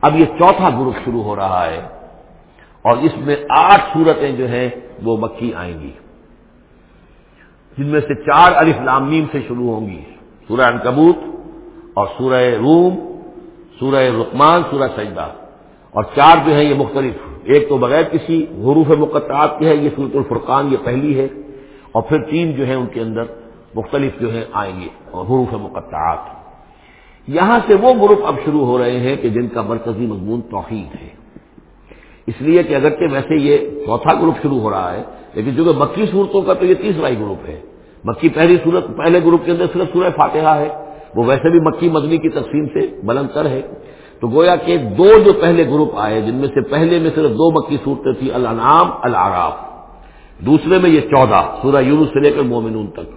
اب یہ چوتھا گروپ شروع ہو رہا ہے اور اس میں آٹھ صورتیں جو ہیں وہ مکی آئیں گی۔ جن میں سے چار الف لامیم سے شروع ہوں گی۔ سورہ انکبوت اور سورہ روم، سورہ رقمان سورہ سجدہ۔ اور چار جو ہیں یہ مختلف۔ ایک تو بغیر کسی حروف مقطعات کے ہے، یہ سورت الفرقان، یہ پہلی ہے۔ اور پھر تین جو ہیں ان کے اندر مختلف جو ہیں آئیں گے اور حروف مقطعات۔ یہاں سے وہ گروپ اب شروع ہو رہے ہیں کہ جن کا مرکزی مضمون توحید ہے۔ اس لیے کہ اگرچہ ویسے یہ چوتھا گروپ شروع ہو رہا ہے، لیکن جو کہ مکی صورتوں کا تو یہ تیسرا ہی گروپ ہے۔ مکی پہلی صورت، پہلے گروپ کے اندر صرف سورہ فاتحہ ہے۔ وہ ویسے بھی مکی مدنی کی تقسیم سے بلند تر ہے۔ تو گویا کہ دو جو پہلے گروپ آئے، جن میں سے پہلے میں صرف دو مکی صورتیں تھیں، الانعام العراف دوسرے میں یہ چودہ، سورہ یونس سے لے کر مومنون تک۔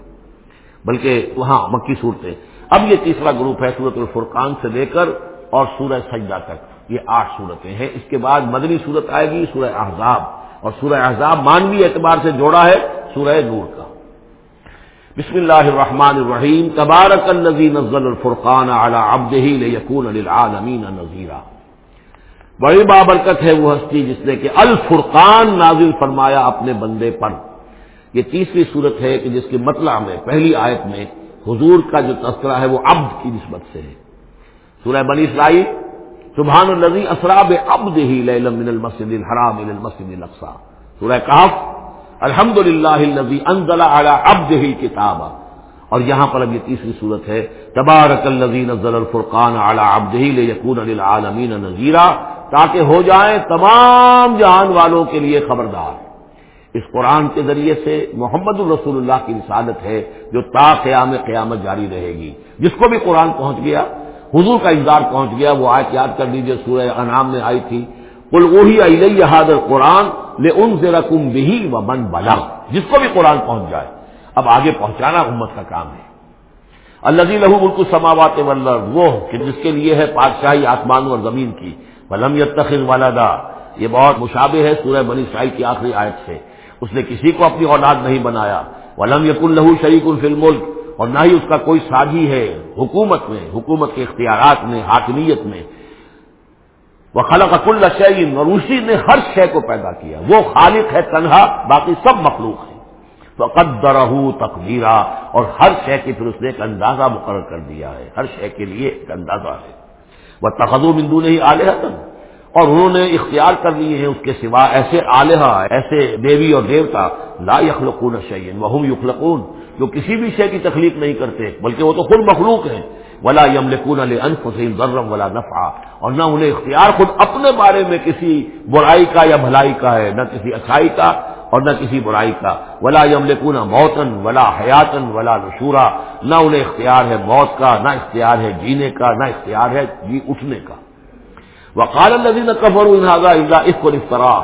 بلکہ وہاں مکی صورتیں۔ اب یہ تیسرا گروپ ہے سورت الفرقان سے لے کر اور سورہ سجدہ تک یہ آٹھ صورتیں ہیں۔ اس کے بعد مدنی صورت آئے گی سورہ احزاب اور سورہ احزاب مانوی اعتبار سے جوڑا ہے سورہ نور کا۔ بسم اللہ الرحمن الرحیم۔ تبارک الذی نزل الفرقان على عبده ليكون للعالمین نذیرا۔ بڑی بابرکت ہے وہ ہستی جس نے کہ الفرقان نازل فرمایا اپنے بندے پر۔ یہ تیسری صورت ہے کہ جس کے مطلب میں، پہلی آیت میں حضور کا جو تذکرہ ہے وہ عبد کی نسبت سے ہے۔ سورہ بنی اسرائیل، سبحان الذی اسراب عبد ہی لیلم من المسجد الحرام الى المسجد الاقصى سورہ کہف الحمد للہ انزل على عبده کتابا اور یہاں پر اب یہ تیسری صورت ہے، تبارک الذی نزل الفرقان على عبده ليكون للعالمین نذیرا، تاکہ ہو جائیں تمام جہان والوں کے لیے خبردار۔ اس قرآن کے ذریعے سے محمد الرسول اللہ کی رسالت ہے جو تا قیام قیامت جاری رہے گی۔ جس کو بھی قرآن پہنچ گیا، حضور کا انتظار پہنچ گیا، وہ آیت یاد کر لیجیے سورہ انعام میں آئی تھی۔ کل وہی علیہ حاضر قرآن لے ان سے رقم بھی و من بلا جس کو بھی قرآن پہنچ جائے۔ اب آگے پہنچانا امت کا کام ہے۔ اللہ لہو ملک سماوات وہ کہ جس کے لیے ہے پادشاہی آسمان اور زمین کی۔ ولم یتخذ والا یہ بہت مشابہ ہے سورہ بنی اسرائیل کی آخری آیت سے۔ اس نے کسی کو اپنی اولاد نہیں بنایا۔ ولم یق الہو شریک الفل ملک اور نہ ہی اس کا کوئی سازی ہے حکومت میں، حکومت کے اختیارات میں، حاکمیت میں۔ وہ خلق کل شعین اور اسی نے ہر شے کو پیدا کیا۔ وہ خالق ہے، تنہا، باقی سب مخلوق ہیں۔ تو قدر تقدیرہ اور ہر شے کی پھر اس نے ایک اندازہ مقرر کر دیا ہے۔ ہر شے کے لیے ایک اندازہ ہے۔ وہ تخدو بندو نہیں آلے حسن اور انہوں نے اختیار کر لیے ہیں اس کے سوا ایسے آلیہ، ایسے دیوی اور دیوتا، لا یخلقون شعین وہ یخلقون، جو کسی بھی شے کی تخلیق نہیں کرتے، بلکہ وہ تو خود مخلوق ہیں۔ ولا یم لکون انفسین ضرم ولا نفع اور نہ انہیں اختیار خود اپنے بارے میں کسی برائی کا یا بھلائی کا ہے، نہ کسی اچھائی کا اور نہ کسی برائی کا۔ ولا یم لکون موتن ولا حیاتن ولا نشورا، نہ انہیں اختیار ہے موت کا، نہ اختیار ہے جینے کا، نہ اختیار ہے جی اٹھنے کا۔ وقال الذين كفروا ان هذا الا افك افترا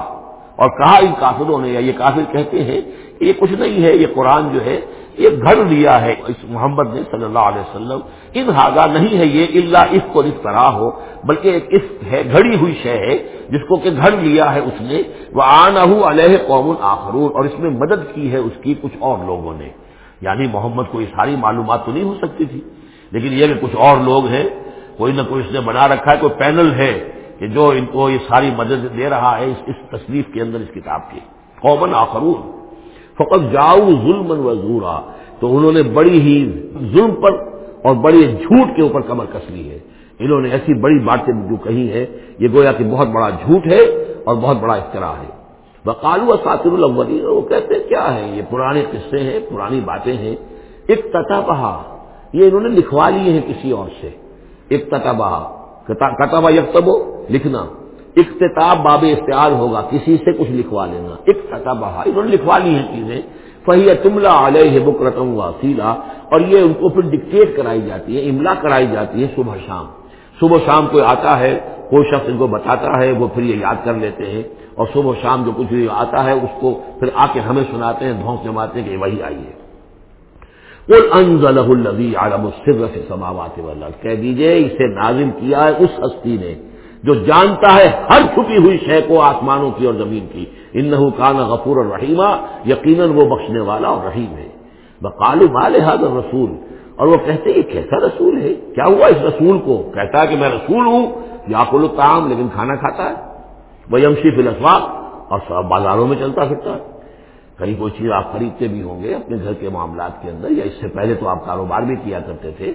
اور کہا ان کافروں نے، یا یہ کافر کہتے ہیں کہ یہ کچھ نہیں ہے، یہ قرآن جو ہے، یہ گھڑ لیا ہے۔ اس محمد نے صلی اللہ علیہ وسلم، ان ہاگا نہیں ہے یہ اللہ اس کو اس طرح ہو، بلکہ ایک اس ہے، گھڑی ہوئی شے ہے، جس کو کہ گھڑ لیا ہے اس نے۔ وہ آنا علیہ قوم آخرون، اور اس میں مدد کی ہے اس کی کچھ اور لوگوں نے۔ یعنی محمد کو یہ ساری معلومات تو نہیں ہو سکتی تھی، لیکن یہ کہ کچھ اور لوگ ہیں، کوئی نہ کوئی اس نے بنا رکھا ہے، کوئی پینل ہے۔ کہ جو ان کو یہ ساری مدد دے رہا ہے، اس اس تصنیف کے اندر اس کتاب کی۔ قومن آخرون۔ فقط جاؤ ظلم و زورا تو انہوں نے بڑی ہی ظلم پر اور بڑی جھوٹ کے اوپر کمر کس لی ہے۔ انہوں نے ایسی بڑی باتیں جو کہی ہے یہ گویا کہ بہت بڑا جھوٹ ہے اور بہت بڑا اختراع ہے۔ بقالو ساتر الاولین، وہ کہتے ہیں، کیا ہے؟ یہ پرانے قصے ہیں، پرانی باتیں ہیں۔ ایک تتا بہا یہ انہوں نے لکھوا لیے ہیں کسی اور سے۔ ایک تتا بہا کتابہ یکتبو۔ لکھنا۔ اختتاب باب اختیار ہوگا، کسی سے کچھ لکھوا لینا۔ اختتاب ہاں، انہوں نے لکھوا لی ہیں چیزیں۔ فہی تملا علیہ بکرتم واسیلا اور یہ ان کو پھر ڈکٹیٹ کرائی جاتی ہے، املا کرائی جاتی ہے صبح شام۔ صبح شام کوئی آتا ہے، کوئی شخص ان کو بتاتا ہے، وہ پھر یہ یاد کر لیتے ہیں۔ اور صبح شام جو کچھ آتا ہے، اس کو پھر آ کے ہمیں سناتے ہیں، دھونس جماتے ہیں کہ وہی آئیے انزلہ الذی عالم السر سے سماوات والا کہہ دیجیے، اسے نازم کیا ہے اس ہستی نے۔ جو جانتا ہے ہر چھپی ہوئی شے کو آسمانوں کی اور زمین کی۔ ان کان غفور اور رحیمہ یقیناً وہ بخشنے والا اور رحیم ہے۔ بقالو مال حاضر رسول اور وہ کہتے یہ کیسا رسول ہے؟ کیا ہوا اس رسول کو؟ کہتا ہے کہ میں رسول ہوں یا کلو تام لیکن کھانا کھاتا ہے۔ وہ یمشی فلسفات اور بازاروں میں چلتا پھرتا ہے۔ کہیں کوئی چیز آپ خریدتے بھی ہوں گے اپنے گھر کے معاملات کے اندر، یا اس سے پہلے تو آپ کاروبار بھی کیا کرتے تھے۔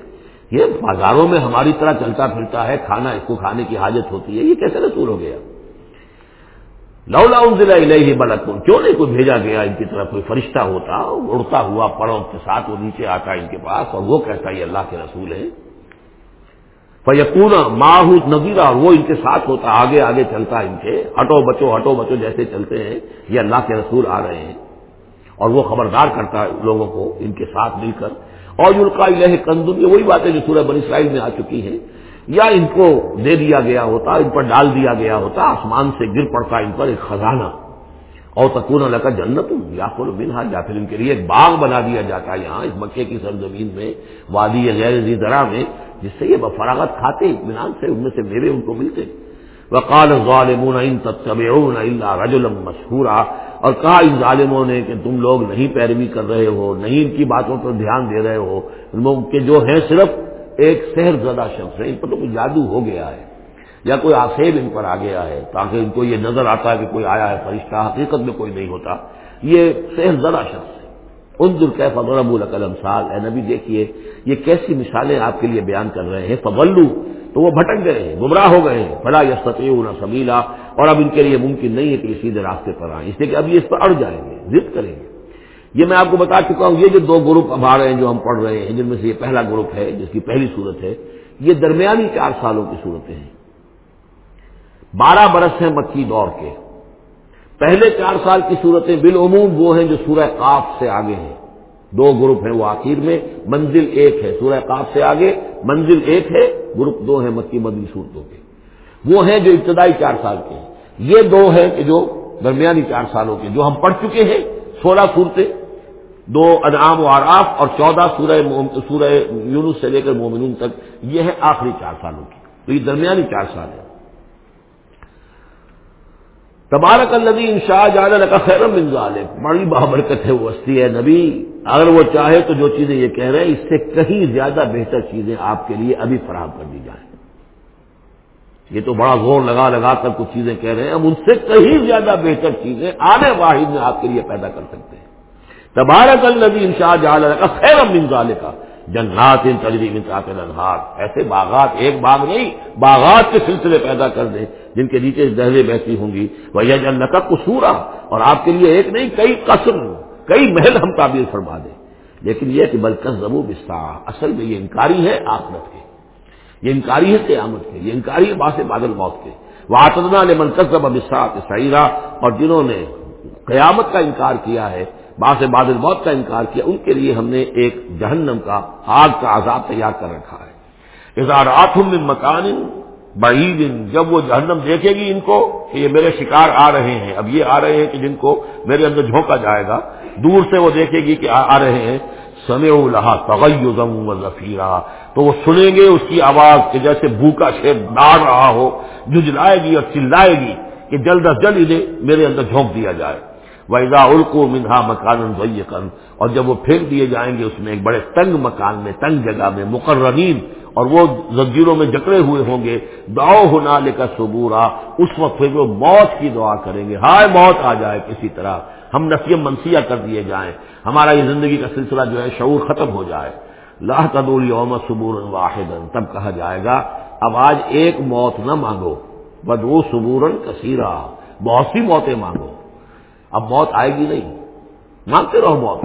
یہ بازاروں میں ہماری طرح چلتا پھرتا ہے، کھانا، اس کو کھانے کی حاجت ہوتی ہے، یہ کیسے رسول ہو گیا؟ لو لاؤن ضلع الہی بلکن کیوں نہیں کوئی بھیجا گیا ان کی طرف؟ کوئی فرشتہ ہوتا، اڑتا ہوا پڑوں کے ساتھ وہ نیچے آتا ان کے پاس، اور وہ کہتا یہ اللہ کے رسول ہے فیقون ماہوت نظیرہ، اور وہ ان کے ساتھ ہوتا، آگے آگے چلتا ان کے۔ ہٹو بچو ہٹو بچو، جیسے چلتے ہیں، یہ اللہ کے رسول آ رہے ہیں۔ اور وہ خبردار کرتا ہے لوگوں کو، ان کے ساتھ مل کر۔ اور یلقا الہ کندن یہ وہی باتیں جو سورہ بنی اسرائیل میں آ چکی ہیں۔ یا ان کو دے دیا گیا ہوتا، ان پر ڈال دیا گیا ہوتا، آسمان سے گر پڑتا ان پر ایک خزانہ۔ اور تکون لگا جنت، یا پھر منہا، یا پھر ان کے لیے ایک باغ بنا دیا جاتا ہے یہاں، اس مکے کی سرزمین میں، وادی غیر زی درا میں، جس سے یہ بفراغت کھاتے، اطمینان سے، ان میں سے میوے ان کو ملتے۔ وقال ظالمون ان تتبعون الا رجلا مشہورا اور کہا ان ظالموں نے کہ تم لوگ نہیں پیروی کر رہے ہو، نہیں ان کی باتوں پر دھیان دے رہے ہو کہ جو ہیں صرف ایک سحر زدہ شخص ہے ان پر تو کوئی جادو ہو گیا ہے یا کوئی آسیب ان پر آ گیا ہے تاکہ ان کو یہ نظر آتا ہے کہ کوئی آیا ہے فرشتہ، حقیقت میں کوئی نہیں ہوتا۔ یہ سحر زدہ شخص ہے۔ ان در فضرب القلم سال اے نبی دیکھیے، یہ کیسی مثالیں آپ کے لیے بیان کر رہے ہیں۔ فبلو تو وہ بھٹک گئے ہیں، گمراہ ہو گئے ہیں۔ بڑا یس نہ سبیلا۔ اور اب ان کے لیے ممکن نہیں ہے کہ یہ سیدھے راستے پر آئیں۔ اس لیے کہ اب یہ اس پر اڑ جائیں گے، ضد کریں گے۔ یہ میں آپ کو بتا چکا ہوں، یہ جو دو گروپ اب آ رہے ہیں جو ہم پڑھ رہے ہیں، جن میں سے یہ پہلا گروپ ہے، جس کی پہلی صورت ہے، یہ درمیانی چار سالوں کی صورتیں ہیں۔ بارہ برس ہیں مکی دور کے۔ پہلے چار سال کی صورتیں بالعموم وہ ہیں جو سورہ قاف سے آگے ہیں۔ دو گروپ ہیں وہ آخر میں، منزل ایک ہے سورہ قاف سے آگے، منزل ایک ہے گروپ دو ہیں مکی مدنی صورتوں کے۔ وہ ہیں جو ابتدائی چار سال کے ہیں۔ یہ دو ہیں کہ جو درمیانی چار سالوں کے، جو ہم پڑھ چکے ہیں، سولہ صورتیں، دو انعام و آراف اور چودہ سورہ سورہ یونس سے لے کر مومنون تک، یہ ہے آخری چار سالوں کی تو یہ درمیانی چار سال ہے تبارک النبی ان شاہ جان کا خیر بڑی بابرکت ہے وہ ہستی ہے نبی. اگر وہ چاہے تو جو چیزیں یہ کہہ رہے ہیں، اس سے کہیں زیادہ بہتر چیزیں آپ کے لیے ابھی فراہم کر دی جائیں۔ یہ تو بڑا زور لگا لگا کر کچھ چیزیں کہہ رہے ہیں۔ ہم ان سے کہیں زیادہ بہتر چیزیں آنے واحد میں آپ کے لیے پیدا کر سکتے ہیں۔ تبارک النبی ان شاہ جان کا خیر منظال کا جنات ان تجریب انہار ایسے باغات، ایک باغ نہیں، باغات کے سلسلے پیدا کر دیں۔ جن کے نیچے دہلے بہتی ہوں گی۔ وہ یہ جن کا قصورا اور آپ کے لیے ایک نہیں، کئی قسم کئی محل ہم تعبیر فرما دیں۔ لیکن یہ کہ بلکہ زبو بسا اصل میں یہ انکاری ہے آخرت کے یہ انکاری ہے قیامت کے یہ انکاری ہے باس بادل موت کے وہ آتدنا نے منقصب بسا سعیرہ اور جنہوں نے قیامت کا انکار کیا ہے باس بادل موت کا انکار کیا، ان کے لیے ہم نے ایک جہنم کا، آگ کا عذاب تیار کر رکھا ہے۔ اظہار آتم مکان بعید جب وہ جہنم دیکھے گی ان کو کہ یہ میرے شکار آ رہے ہیں، اب یہ آ رہے ہیں کہ جن کو میرے اندر جھونکا جائے گا، دور سے وہ دیکھے گی کہ آ رہے ہیں۔ سمے لہا تغیزم و ذخیرہ تو وہ سنیں گے اس کی آواز کہ جیسے بھوکا شیر ڈار رہا ہو جھجلائے گی اور چلائے گی کہ جلد از جلد انہیں میرے اندر جھونک دیا جائے۔ ویزا الکو منہا مکان ضیقن اور جب وہ پھینک دیے جائیں گے اس میں ایک بڑے تنگ مکان میں، تنگ جگہ میں مقررین اور وہ زنجیروں میں جکڑے ہوئے ہوں گے، دعو ہونا لے کر سبورا اس وقت پھر وہ موت کی دعا کریں گے۔ ہائے موت آ جائے کسی طرح، ہم نسیم منسیہ کر دیے جائیں۔ ہمارا یہ زندگی کا سلسلہ جو ہے شعور ختم ہو جائے۔ لاہ تدول یوم سبور واحد تب کہا جائے گا، اب آج ایک موت نہ مانگو بدو سبورن کثیرہ بہت سی موتیں مانگو۔ اب موت آئے گی نہیں۔ مانگتے رہو موت۔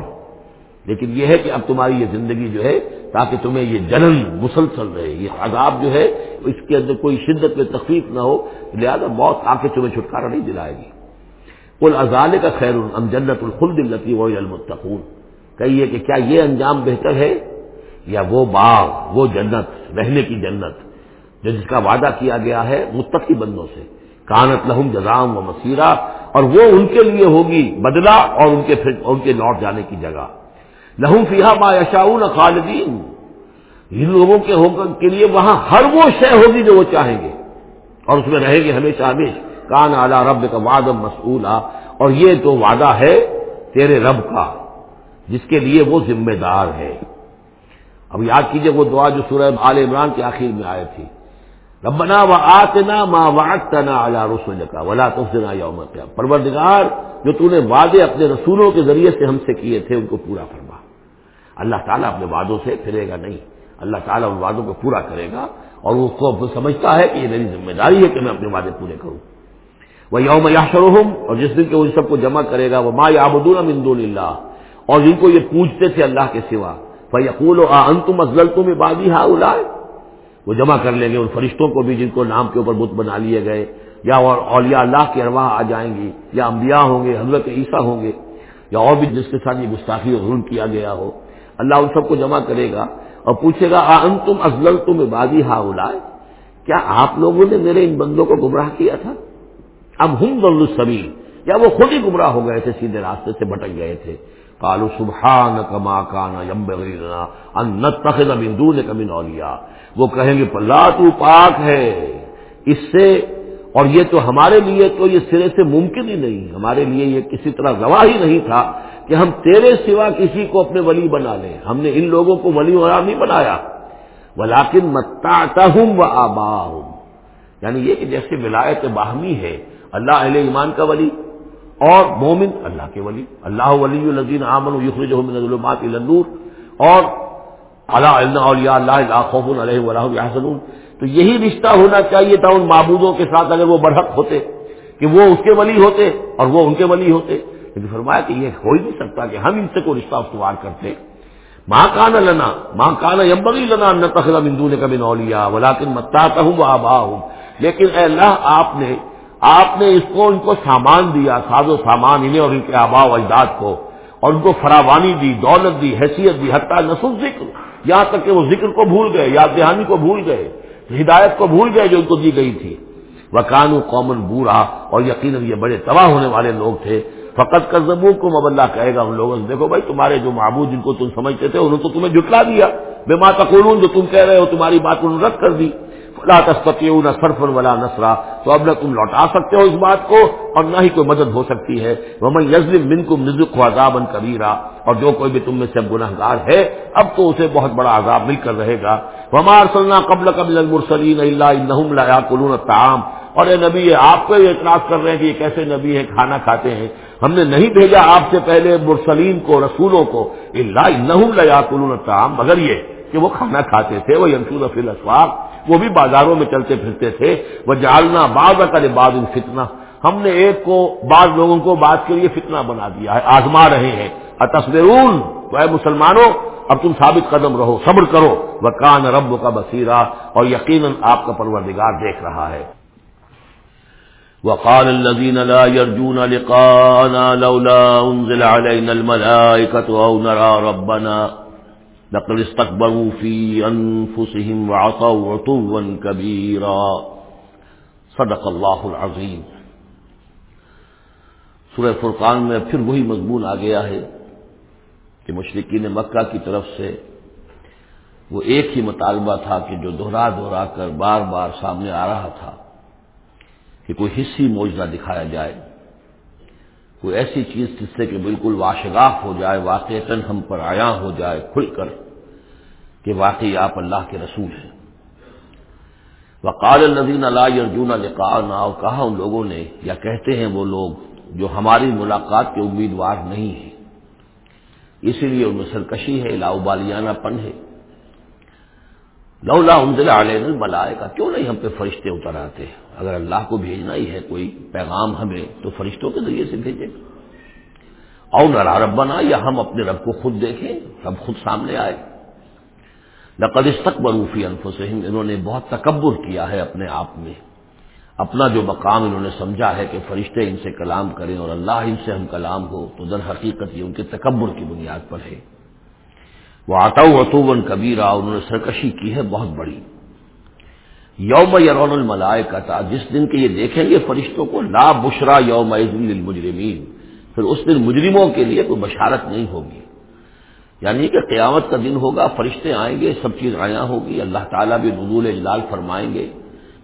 لیکن یہ ہے کہ اب تمہاری یہ زندگی جو ہے، تاکہ تمہیں یہ جنن مسلسل رہے، یہ عذاب جو ہے، اس کے اندر کوئی شدت میں تکلیف نہ ہو، لہٰذا موت آ کے تمہیں چھٹکارا نہیں دلائے گی۔ کل ازال کا خیر ام جنت الخلد التی و المتقون۔ کہیے کہ کیا یہ انجام بہتر ہے؟ یا وہ باغ، وہ جنت، رہنے کی جنت جو جس کا وعدہ کیا گیا ہے متقی بندوں سے۔ کانت لہم جزام و مسیرہ اور وہ ان کے لیے ہوگی بدلہ اور ان کے ان کے لوٹ جانے کی جگہ۔ لہم فیحا با یشاؤن خالدین۔ ان لوگوں کے کے لیے وہاں ہر وہ شے ہوگی جو وہ چاہیں گے۔ اور اس میں رہیں گے ہمیشہ ہمیشہ کان اعلی رب کا وادم مسئول اور یہ تو وعدہ ہے تیرے رب کا، جس کے لیے وہ ذمہ دار ہے۔ اب یاد کیجیے وہ دعا جو سورہ آل عمران کے آخر میں آئے تھی۔ ربنا و آتنا ما وعدتنا على رسولك ولا تخزنا يوم القيامه پروردگار، جو تو نے وعدے اپنے رسولوں کے ذریعے سے ہم سے کیے تھے، ان کو پورا فرما۔ اللہ تعالیٰ اپنے وعدوں سے پھرے گا نہیں۔ اللہ تعالیٰ ان وعدوں کو پورا کرے گا اور اس کو سمجھتا ہے کہ یہ میری ذمہ داری ہے کہ میں اپنے وعدے پورے کروں۔ وہ یوم یا اور جس دن کے ان سب کو جمع کرے گا وہ ما یابدون من دون اللہ اور جن کو یہ پوچھتے تھے اللہ کے سوا۔ فیقول انتم ازلتم عبادی ہؤلاء وہ جمع کر لیں گے ان فرشتوں کو بھی جن کو نام کے اوپر بت بنا لیے گئے یا اور اولیاء اللہ کی ارواح آ جائیں گی یا انبیاء ہوں گے، حضرت عیسیٰ ہوں گے، یا اور بھی جس کے ساتھ یہ گستاخی اور ظلم کیا گیا ہو۔ اللہ ان سب کو جمع کرے گا اور پوچھے گا ان تم ازل تم عبادی ہا کیا آپ لوگوں نے میرے ان بندوں کو گمراہ کیا تھا؟ اب ہم بل سبیل یا وہ خود ہی گمراہ ہو گئے تھے، سیدھے راستے سے بھٹک گئے تھے۔ کالو سبحان کما کانا یم بغیر بندو نے کمی نولیا وہ کہیں گے پلا تو پاک ہے۔ اس سے، اور یہ تو ہمارے لیے تو یہ سرے سے ممکن ہی نہیں۔ ہمارے لیے یہ کسی طرح گواہ ہی نہیں تھا کہ ہم تیرے سوا کسی کو اپنے ولی بنا لیں۔ ہم نے ان لوگوں کو ولی ورا نہیں بنایا۔ ولاکن متا ہوں و آبا ہوں یعنی یہ کہ جیسے ولایت باہمی ہے، اللہ علیہ ایمان کا ولی۔ اور مومن اللہ کے ولی، اللہ ولی الدین امن یخرج ظلمات النور، اور اللہ اللہ خوف علیہ ولہ تو یہی رشتہ ہونا چاہیے تھا ان معبودوں کے ساتھ اگر وہ برحق ہوتے، کہ وہ اس کے ولی ہوتے اور وہ ان کے ولی ہوتے۔ لیکن فرمایا کہ یہ ہو ہی نہیں سکتا کہ ہم ان سے کوئی رشتہ استوار کرتے۔ ماں کان لنا ماں کان یمبغی لنا نہ تخلا بندو نے کبھی نولیا ولاکن متا ہوں آبا ہوں لیکن اے اللہ، آپ نے آپ نے اس کو، ان کو سامان دیا، ساز و سامان انہیں اور ان کے آبا و اجداد کو، اور ان کو فراوانی دی، دولت دی، حیثیت دی، حتیٰ نسل ذکر، یہاں تک کہ وہ ذکر کو بھول گئے، یاد دہانی کو بھول گئے، ہدایت کو بھول گئے جو ان کو دی گئی تھی۔ وہ کانو قومن بورا، اور یقیناً یہ بڑے تباہ ہونے والے لوگ تھے۔ فقط کا زبو کو مب کہے گا ان لوگوں سے، دیکھو بھائی، تمہارے جو معبود جن کو تم سمجھتے تھے، انہوں نے تو تمہیں جٹلا دیا۔ بے ماتا قرون جو تم کہہ رہے ہو، تمہاری بات انہوں نے رد کر دی۔ فلا تسپتی نہ سرفن ولا نسرا تو اب نہ تم لوٹا سکتے ہو اس بات کو اور نہ ہی کوئی مدد ہو سکتی ہے۔ وہ میں یزم بن کو نزک عذاب کبیرا اور جو کوئی بھی تم میں سے گناہ گار ہے، اب تو اسے بہت بڑا عذاب مل کر رہے گا۔ ہمار سلنا قبل قبل المرسلین اللہ لا کلون تعام اور یہ نبی آپ کو یہ اعتراض کر رہے ہیں کہ یہ کیسے نبی ہے کھانا کھاتے ہیں۔ ہم نے نہیں بھیجا آپ سے پہلے مرسلین کو، رسولوں کو۔ اللہ نہم لیا کلون تعام مگر یہ کہ وہ کھانا کھاتے تھے وہ ینسول فی اسواق وہ بھی بازاروں میں چلتے پھرتے تھے۔ وہ جالنا بعض کرے بعض فتنا ہم نے ایک کو بعض لوگوں کو بعض کے لیے فتنہ بنا دیا ہے، آزما رہے ہیں۔ تصویر وہ مسلمانوں، اب تم ثابت قدم رہو، صبر کرو۔ وہ کان رب کا بصیرہ اور یقیناً آپ کا پروردگار دیکھ رہا ہے۔ وقال الذين لا يرجون لقاءنا لولا انزل علينا الملائكه او نرى ربنا لقد استكبروا في انفسهم وعطوا عطوا كبيرا. صدق اللہ العظیم سورہ فرقان میں پھر وہی مضمون آ گیا ہے کہ مشرقین مکہ کی طرف سے وہ ایک ہی مطالبہ تھا کہ جو دوہرا دوہرا کر بار بار سامنے آ رہا تھا کہ کوئی حصی موجودہ دکھایا جائے۔ کوئی ایسی چیز جس سے کہ بالکل واشگاف ہو جائے واقع ہم پر آیا ہو جائے، کھل کر کہ واقعی آپ اللہ کے رسول ہیں۔ وقال النزین اللہ ارجون لقاءنا، اور کہا ان لوگوں نے، یا کہتے ہیں وہ لوگ جو ہماری ملاقات کے امیدوار نہیں ہیں۔ اسی لیے ان میں سرکشی ہے لاؤ بالیانہ پن ہے۔ لولا انزل علیہ الملائے کا کیوں نہیں ہم پہ فرشتے اتر آتے؟ اگر اللہ کو بھیجنا ہی ہے کوئی پیغام ہمیں، تو فرشتوں کے ذریعے سے بھیجے اور نرا رب بنا یا ہم اپنے رب کو خود دیکھیں، رب خود سامنے آئے۔ لقد استقبروفی انفسہم انہوں نے بہت تکبر کیا ہے اپنے آپ میں۔ اپنا جو مقام انہوں نے سمجھا ہے کہ فرشتے ان سے کلام کریں اور اللہ ان سے ہم کلام ہو، تو در حقیقت یہ ان کے تکبر کی بنیاد پر ہے۔ وہ آتا وطوبن کبیرہ انہوں نے سرکشی کی ہے، بہت بڑی۔ یوم یرون الملائے کا جس دن کے یہ دیکھیں گے فرشتوں کو، لا بشرا یوم للمجرمین۔ پھر اس دن مجرموں کے لیے کوئی بشارت نہیں ہوگی۔ یعنی کہ قیامت کا دن ہوگا، فرشتے آئیں گے، سب چیز آیا ہوگی، اللہ تعالیٰ بھی نزول اجلال فرمائیں گے۔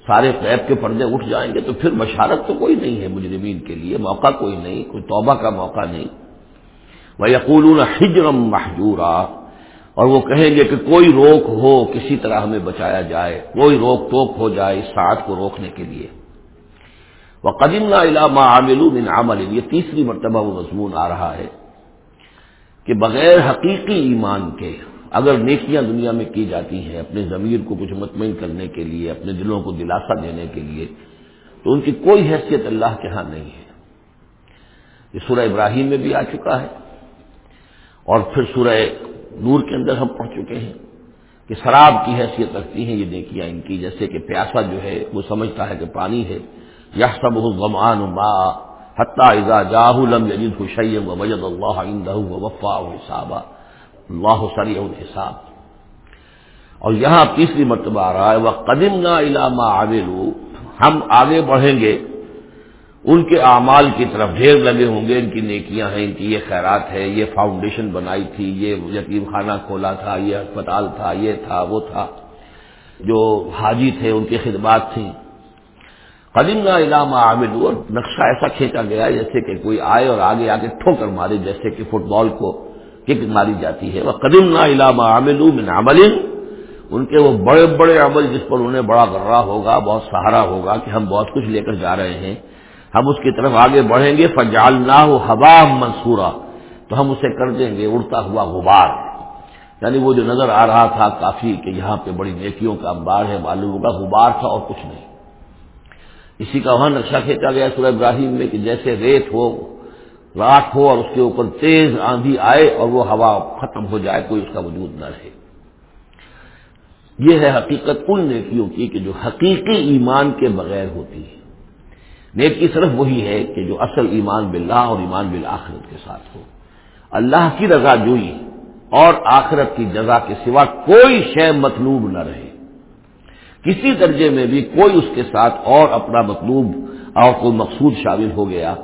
سارے قیب کے پردے اٹھ جائیں گے، تو پھر بشارت تو کوئی نہیں ہے مجرمین کے لیے، موقع کوئی نہیں، کوئی توبہ کا موقع نہیں۔ وہ یقول ہجرم محجورا۔ اور وہ کہیں گے کہ کوئی روک ہو کسی طرح ہمیں بچایا جائے، کوئی روک ٹوک ہو جائے اس ساتھ کو روکنے کے لیے۔ وہ قدیم علامہ عامل من عمل۔ یہ تیسری مرتبہ وہ مضمون آ رہا ہے کہ بغیر حقیقی ایمان کے اگر نیکیاں دنیا میں کی جاتی ہیں اپنے ضمیر کو کچھ مطمئن کرنے کے لیے، اپنے دلوں کو دلاسا دینے کے لیے، تو ان کی کوئی حیثیت اللہ کے ہاں نہیں ہے۔ یہ سورہ ابراہیم میں بھی آ چکا ہے اور پھر سورہ نور کے اندر ہم پڑھ چکے ہیں کہ شراب کی حیثیت رکھتی ہیں، یہ نیکیاں ان کی، جیسے کہ پیاسا جو ہے، وہ سمجھتا ہے کہ پانی ہے۔ یا سب غمان ما حتہ ازا جاہ لم یجد حسین و وجد اللہ عندہ و وفا حسابہ اللہ سری الحساب۔ اور یہاں تیسری مرتبہ آ رہا ہے وہ قدم نہ علامہ عامل ہم آگے بڑھیں گے۔ ان کے اعمال کی طرف ڈھیر لگے ہوں گے، ان کی نیکیاں ہیں، ان کی یہ خیرات ہے یہ فاؤنڈیشن بنائی تھی، یہ یتیم خانہ کھولا تھا، یہ اسپتال تھا، یہ تھا، وہ تھا، جو حاجی تھے، ان کی خدمات تھیں۔ قدیم نہ علامہ عامل اور نقشہ ایسا کھینچا گیا جیسے کہ کوئی آئے اور آگے آگے ٹھوکر مارے، جیسے کہ فٹ بال کو کک ماری جاتی ہے۔ وہ قدیم نہ علامہ عامل من عمل، ان کے وہ بڑے بڑے عمل جس پر انہیں بڑا غرہ ہوگا، بہت سہارا ہوگا کہ ہم بہت کچھ لے کر جا رہے ہیں۔ ہم اس کی طرف آگے بڑھیں گے فجال نہ ہو ہوا منصورہ تو ہم اسے کر دیں گے، اڑتا ہوا غبار۔ یعنی وہ جو نظر آ رہا تھا کافی کہ یہاں پہ بڑی نیکیوں کا انبار ہے معلوم ہوگا غبار تھا اور کچھ نہیں۔ اسی کا وہاں نقشہ کھینچا گیا سورہ ابراہیم میں کہ جیسے ریت ہو راک ہو اور اس کے اوپر تیز آندھی آئے اور وہ ہوا ختم ہو جائے، کوئی اس کا وجود نہ رہے۔ یہ ہے حقیقت ان نیکیوں کی کہ جو حقیقی ایمان کے بغیر ہوتی ہے۔ نیکی صرف وہی ہے کہ جو اصل ایمان باللہ اور ایمان بالآخرت کے ساتھ ہو۔ اللہ کی رضا جوئی اور آخرت کی جزا کے سوا کوئی شے مطلوب نہ رہے۔ کسی درجے میں بھی کوئی اس کے ساتھ اور اپنا مطلوب اور کوئی مقصود شامل ہو گیا،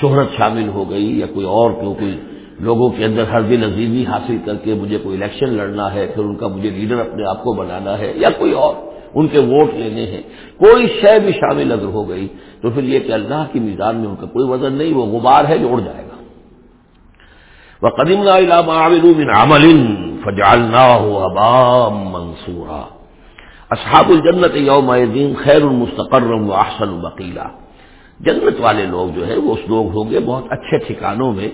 شہرت شامل ہو گئی یا کوئی اور کیوں کوئی لوگوں کے اندر ہر دن حاصل کر کے مجھے کوئی الیکشن لڑنا ہے، پھر ان کا مجھے لیڈر اپنے آپ کو بنانا ہے یا کوئی اور۔ ان کے ووٹ لینے ہیں۔ کوئی شے بھی شامل اگر ہو گئی تو پھر یہ کہ اللہ کی میزان میں ان کا کوئی وزن نہیں، وہ غبار ہے جو اڑ جائے گا۔ وہ قدیم عمل فجالنا ہو ابام منصورا اصحاب الجنت یوم دین خیر المستقر و احسن وکیلا جنت والے لوگ جو ہے وہ اس لوگ ہوں گے بہت اچھے ٹھکانوں میں،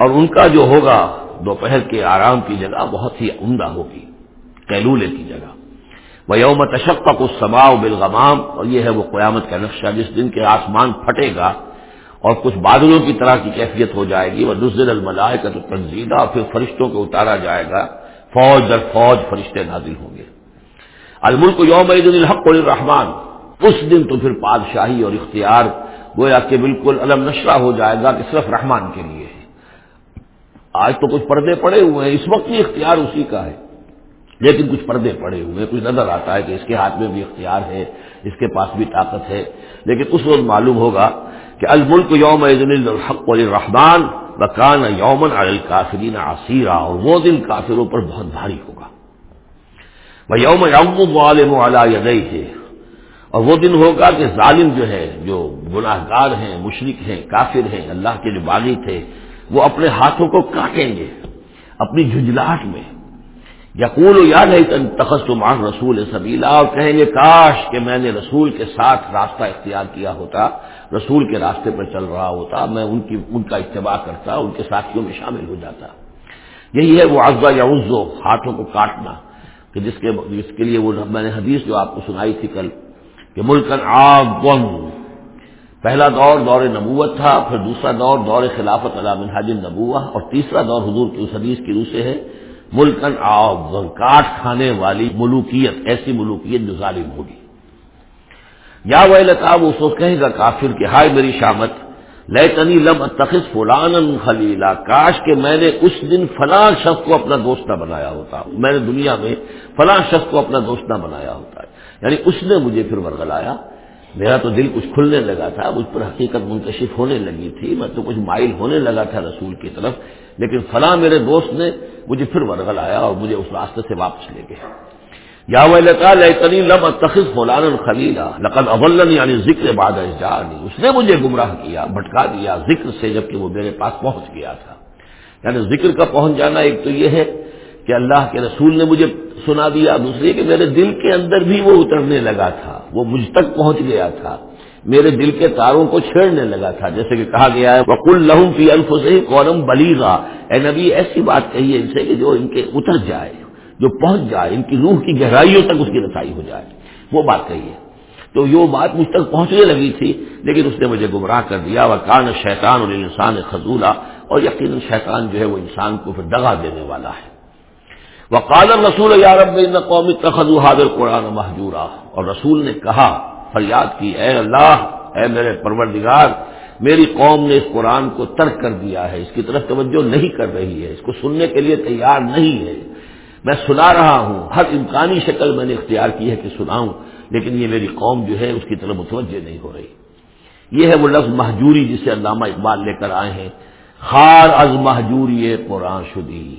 اور ان کا جو ہوگا دوپہر کے آرام کی جگہ بہت ہی عمدہ ہوگی کیلولے کی جگہ۔ وہ یوم تشق کو بالغمام اور یہ ہے وہ قیامت کا نقشہ جس دن کے آسمان پھٹے گا اور کچھ بادلوں کی طرح کی کیفیت ہو جائے گی وہ دزر الملائے کا تو تنزیدہ اور پھر فرشتوں کو اتارا جائے گا۔ فوج در فوج فرشتے نازل ہوں گے۔ الملک یوم عید الحق الرحمان اس دن تو پھر بادشاہی اور اختیار گویا کہ بالکل علم نشرہ ہو جائے گا کہ صرف رحمان کے لیے ہے۔ آج تو کچھ پردے پڑے ہوئے ہیں، اس وقت بھی اختیار اسی کا ہے۔ لیکن کچھ پردے پڑے ہوئے، کچھ نظر آتا ہے کہ اس کے ہاتھ میں بھی اختیار ہے، اس کے پاس بھی طاقت ہے۔ لیکن اس وقت معلوم ہوگا کہ الملک یوم الحق الرحمان بکان یومن الکافرین عصیرہ اور وہ دن کافروں پر بہت بھاری ہوگا۔ وہ یوم یوم عالم علیہ ہے اور وہ دن ہوگا کہ ظالم جو ہے، جو گناہ گار ہیں مشرق ہیں، کافر ہیں، اللہ کے جو باغی تھے، وہ اپنے ہاتھوں کو کاٹیں گے، اپنی جھجلاہٹ میں۔ یقول یاد ہے تخص مان رسول سبیلا، اور کہیں گے، کاش کہ میں نے رسول کے ساتھ راستہ اختیار کیا ہوتا، رسول کے راستے پر چل رہا ہوتا، میں ان کی، ان کا اتباع کرتا، ان کے ساتھیوں میں شامل ہو جاتا۔ یہی ہے وہ ازبا یا عزو، ہاتھوں کو کاٹنا، کہ جس کے جس کے لیے وہ، میں نے حدیث جو آپ کو سنائی تھی کل، کہ ملکن آگ پہلا دور دور نبوت تھا، پھر دوسرا دور دور خلافت علام الحاج نبوا اور تیسرا دور حضور کی اس حدیث کی روح سے ہے ملکن آگ کاٹ کھانے والی ملوکیت، ایسی ملوکیت جو ظالم ہوگی۔ یا وہ لتاب اس وقت کہے گا کافر کہ ہائے میری شامت لے تنی لم تخص فلان خلیلا، کاش کہ میں نے اس دن فلاں شخص کو اپنا دوست نہ بنایا ہوتا۔ میں نے دنیا میں فلاں شخص کو اپنا دوست نہ بنایا ہوتا۔ ہے یعنی اس نے مجھے پھر ورگلایا میرا تو دل کچھ کھلنے لگا تھا، مجھ پر حقیقت منتشف ہونے لگی تھی، میں تو کچھ مائل ہونے لگا تھا رسول کی طرف، لیکن فلاں میرے دوست نے مجھے پھر ورگلایا اور مجھے اس راستے سے واپس لے گئے۔ یا لم تخص فلان خلیلا، لقد اولن یعنی ذکر باد جانی اس نے مجھے گمراہ کیا، بھٹکا دیا ذکر سے، جبکہ وہ میرے پاس پہنچ گیا تھا۔ یعنی ذکر کا پہنچ جانا ایک تو یہ ہے کہ اللہ کے رسول نے مجھے سنا دیا، دوسری کہ میرے دل کے اندر بھی وہ اترنے لگا تھا۔ وہ مجھ تک پہنچ گیا تھا۔ میرے دل کے تاروں کو چھیڑنے لگا تھا۔ جیسے کہ کہا گیا ہے وکل لہم فی الف سے قورم بلیغا اے نبی، ایسی بات کہی ہے ان سے کہ جو ان کے اتر جائے، جو پہنچ جائے، ان کی روح کی گہرائیوں تک اس کی رسائی ہو جائے۔ وہ بات کہی ہے تو یہ بات مجھ تک پہنچنے لگی تھی، لیکن اس نے مجھے گمراہ کر دیا۔ وہ کان شیطان اور انسان خزولہ اور یقیناً شیطان جو ہے وہ انسان کو پھر دگا دینے والا ہے۔ وہ کالر رسول یارب قومی تخذ حاضر قرآن محجورہ اور رسول نے کہا، فریاد کی، اے اللہ، اے میرے پروردگار، میری قوم نے اس قرآن کو ترک کر دیا ہے، اس کی طرف توجہ نہیں کر رہی ہے، اس کو سننے کے لیے تیار نہیں ہے۔ میں سنا رہا ہوں، ہر امکانی شکل میں نے اختیار کی ہے کہ سناؤں، لیکن یہ میری قوم جو ہے، اس کی طرف متوجہ نہیں ہو رہی۔ یہ ہے وہ لفظ محجوری جسے علامہ اقبال لے کر آئے ہیں، خار از محجوری قرآن شدی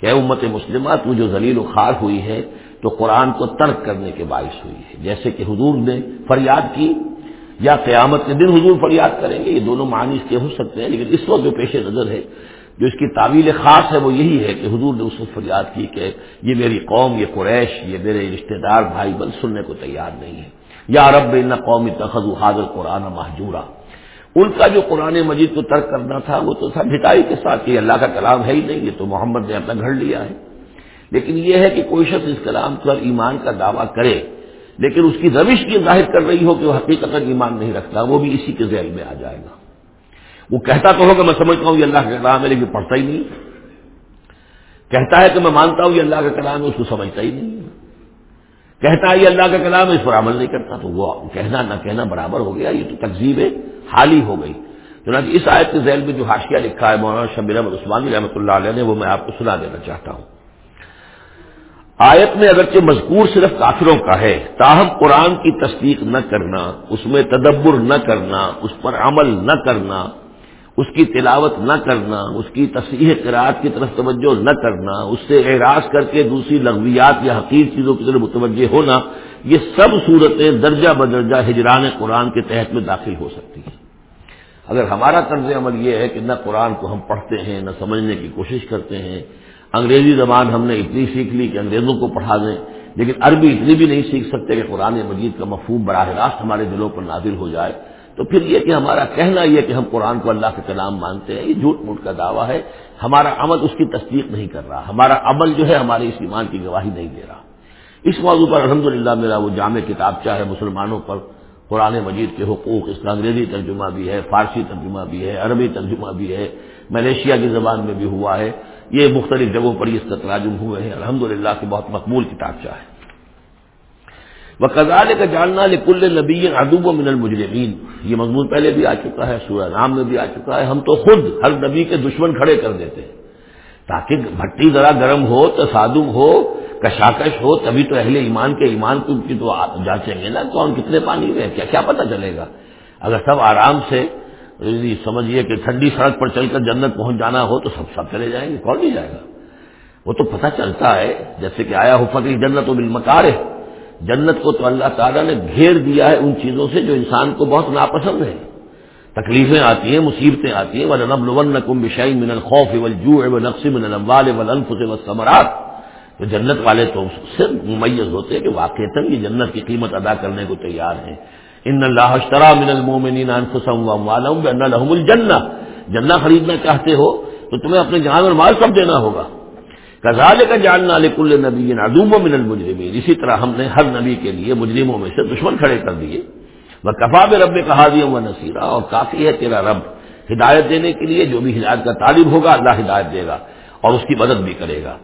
کہ امت مسلمہ تو جو ذلیل و خار ہوئی ہے، تو قرآن کو ترک کرنے کے باعث ہوئی ہے۔ جیسے کہ حضور نے فریاد کی، یا قیامت کے دن حضور فریاد کریں گے، یہ دونوں معنی اس کے ہو سکتے ہیں، لیکن اس وقت جو پیش نظر ہے، جو اس کی تعویل خاص ہے، وہ یہی ہے کہ حضور نے اس وقت فریاد کی کہ یہ میری قوم، یہ قریش، یہ میرے رشتہ دار بھائی بل سننے کو تیار نہیں ہے۔ یا رب، ان قومی تخذ حاضر قرآن محجورہ ان کا جو قرآن مجید کو ترک کرنا تھا، وہ تو تھا بھٹائی کے ساتھ کہ اللہ کا کلام ہے ہی نہیں، یہ تو محمد نے اپنا گھر لیا ہے۔ لیکن یہ ہے کہ کوئی شخص اس کلام پر ایمان کا دعویٰ کرے، لیکن اس کی روش کی ظاہر کر رہی ہو کہ وہ حقیقت ایمان نہیں رکھتا، وہ بھی اسی کے ذیل میں آ جائے گا۔ وہ کہتا تو ہوگا، میں سمجھتا ہوں یہ اللہ کا کلام ہے، لیکن پڑھتا ہی نہیں۔ کہتا ہے کہ میں مانتا ہوں، یہ اللہ کا کلام ہے، اس کو سمجھتا ہی نہیں۔ کہتا ہے یہ اللہ کا کلام ہے، اس پر عمل نہیں کرتا، تو وہ کہنا نہ کہنا برابر ہو گیا، یہ تو تقزیب حالی ہو گئی۔ چنانچہ اس آیت کے ذیل میں جو حاشیہ لکھا ہے، مولانا شبیر احمد عثمانی رحمۃ اللہ علیہ نے، وہ میں آپ کو سنا دینا چاہتا ہوں۔ آیت میں اگرچہ مذکور صرف کافروں کا ہے، تاہم قرآن کی تصدیق نہ کرنا، اس میں تدبر نہ کرنا، اس پر عمل نہ کرنا اس کی تلاوت نہ کرنا، اس کی تصریح قرآت کی طرف توجہ نہ کرنا، اس سے اعراض کر کے دوسری لغویات یا حقیق چیزوں کی طرف متوجہ ہونا، یہ سب صورتیں درجہ بدرجہ ہجران قرآن کے تحت میں داخل ہو سکتی ہیں۔ اگر ہمارا طرز عمل یہ ہے کہ نہ قرآن کو ہم پڑھتے ہیں، نہ سمجھنے کی کوشش کرتے ہیں، انگریزی زبان ہم نے اتنی سیکھ لی کہ انگریزوں کو پڑھا دیں، لیکن عربی اتنی بھی نہیں سیکھ سکتے کہ قرآن مجید کا مفہوم براہ راست ہمارے دلوں پر نازل ہو جائے۔ تو پھر یہ کہ ہمارا کہنا یہ کہ ہم قرآن کو اللہ کے کلام مانتے ہیں، یہ جھوٹ موٹ کا دعویٰ ہے۔ ہمارا عمل اس کی تصدیق نہیں کر رہا۔ ہمارا عمل جو ہے ہمارے اس ایمان کی گواہی نہیں دے رہا۔ اس موضوع پر الحمد میرا وہ جامع کتاب چاہے مسلمانوں پر۔ قرآن مجید کے حقوق، اس کا انگریزی ترجمہ بھی ہے، فارسی ترجمہ بھی ہے، عربی ترجمہ بھی ہے، ملیشیا کی زبان میں بھی ہوا ہے۔ یہ مختلف جگہوں پر اس کا تراجم ہوئے ہیں۔ الحمد للہ کی بہت مقبول کتاب چاہ ہے۔ وہ کزال کا جاننا لکل نبی ادوب و من المجرمین یہ مضمون پہلے بھی آ چکا ہے، سورہ نام میں بھی آ چکا ہے۔ ہم تو خود ہر نبی کے دشمن کھڑے کر دیتے ہیں۔ تاکہ بھٹی ذرا گرم ہو، تصادم ہو، کشاکش ہو، تبھی تو اہل ایمان کے ایمان کی تو جانچیں گے نا۔ کون کتنے پانی میں کیا کیا پتہ چلے گا؟ اگر سب آرام سے یعنی سمجھیے کہ ٹھنڈی سڑک پر چل کر جنت پہنچ جانا ہو تو سب سب چلے جائیں گے۔ کون نہیں جائے گا؟ وہ تو پتہ چلتا ہے، جیسے کہ آیا ہو فکری جنت و بالمکار ہے جنت کو تو اللہ تعالیٰ نے گھیر دیا ہے ان چیزوں سے جو انسان کو بہت ناپسند ہے۔ تکلیفیں آتی ہیں، مصیبتیں آتی ہیں۔ ولنب لون کم بشائی من الخوف و نقص من الوال ولنف سے ثمرات تو جنت والے تو سے ممیز ہوتے ہیں کہ واقع یہ جنت کی قیمت ادا کرنے کو تیار ہیں۔ ان اللہ اشترا من المومنین انفسهم واموالهم بان لهم الجنہ جنہ خریدنا چاہتے ہو تو تمہیں اپنے جان اور مال سب دینا ہوگا۔ کزال کا جاننا لکل نبی ادوم و من المجرمین۔ اسی طرح ہم نے ہر نبی کے لیے مجرموں میں سے دشمن کھڑے کر دیے۔ وہ کفا میں رب کہا دیا و نصیرہ اور کافی ہے تیرا رب ہدایت دینے کے لیے، جو بھی ہدایت کا طالب ہوگا، اللہ ہدایت دے گا اور اس کی مدد بھی کرے گا۔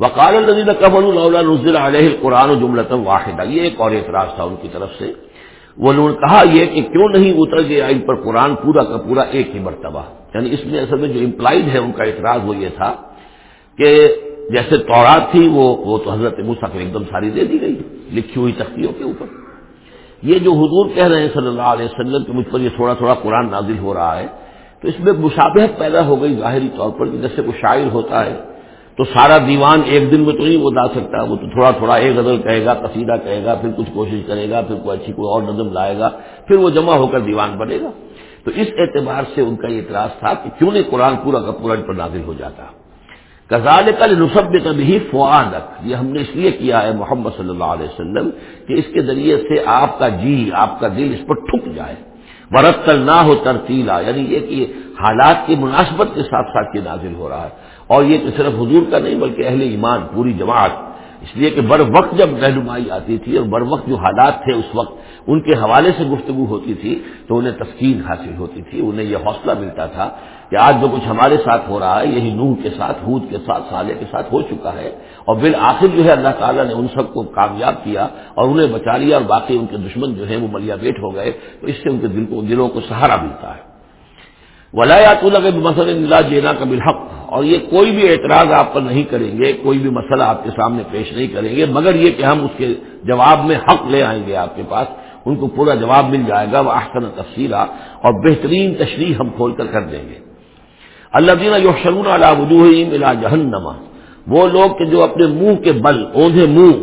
وقال الدین قبل نزل علیہ القرآن و جملۃ واحدہ۔ یہ ایک اور اعتراض تھا ان کی طرف سے۔ وہ انہوں نے کہا یہ کہ کیوں نہیں اتر گیا ان پر قرآن پورا کا پورا ایک ہی مرتبہ؟ یعنی اس میں اصل میں جو امپلائڈ ہے ان کا اعتراض وہ یہ تھا کہ جیسے تورات تھی، وہ وہ تو حضرت موسا کو ایک دم ساری دے دی گئی، لکھی ہوئی تختیوں کے اوپر۔ یہ جو حضور کہہ رہے ہیں صلی اللہ علیہ وسلم کہ مجھ پر یہ تھوڑا تھوڑا قرآن نازل ہو رہا ہے، تو اس میں مشابہت پیدا ہو گئی ظاہری طور پر کہ جیسے کوئی شاعر ہوتا ہے، تو سارا دیوان ایک دن میں تو نہیں وہ لا سکتا، وہ تو تھوڑا تھوڑا ایک غزل کہے گا، قصیدہ کہے گا، پھر کچھ کوشش کرے گا، پھر کوئی اچھی کوئی اور نظم لائے گا، پھر وہ جمع ہو کر دیوان بنے گا۔ تو اس اعتبار سے ان کا یہ اعتراض تھا کہ کیوں نہیں قرآن پورا کا پورا پر نازل ہو جاتا۔ کزال کل نصب کبھی فوانک یہ ہم نے اس لیے کیا ہے محمد صلی اللہ علیہ وسلم کہ اس کے ذریعے سے آپ کا جی آپ کا دل اس پر ٹھک جائے۔ برت کر نہ ہو ترتیلا یعنی یہ کہ حالات کی مناسبت کے ساتھ ساتھ یہ نازل ہو رہا ہے۔ اور یہ تو صرف حضور کا نہیں بلکہ اہل ایمان، پوری جماعت۔ اس لیے کہ بر وقت جب رہنمائی آتی تھی اور بر وقت جو حالات تھے اس وقت ان کے حوالے سے گفتگو ہوتی تھی تو انہیں تسکین حاصل ہوتی تھی، انہیں یہ حوصلہ ملتا تھا کہ آج جو کچھ ہمارے ساتھ ہو رہا ہے، یہی نوح کے ساتھ، ہود کے ساتھ سالے کے ساتھ ہو چکا ہے اور بالآخر جو ہے اللہ تعالیٰ نے ان سب کو کامیاب کیا اور انہیں بچا لیا اور باقی ان کے دشمن جو ہیں وہ ملیا بیٹ ہو گئے، تو اس سے ان کے دل کو دلوں کو سہارا ملتا ہے۔ ولایات مسئلہ اللہ جینا کا بالحق۔ اور یہ کوئی بھی اعتراض آپ پر نہیں کریں گے، کوئی بھی مسئلہ آپ کے سامنے پیش نہیں کریں گے، مگر یہ کہ ہم اس کے جواب میں حق لے آئیں گے آپ کے پاس۔ ان کو پورا جواب مل جائے گا وہ احسن تفصیلہ اور بہترین تشریح ہم کھول کر کر دیں گے۔ اللہ دینا جو شرون علا وجوہ الا جہنما وہ لوگ کہ جو اپنے منہ کے بل، اوندھے منہ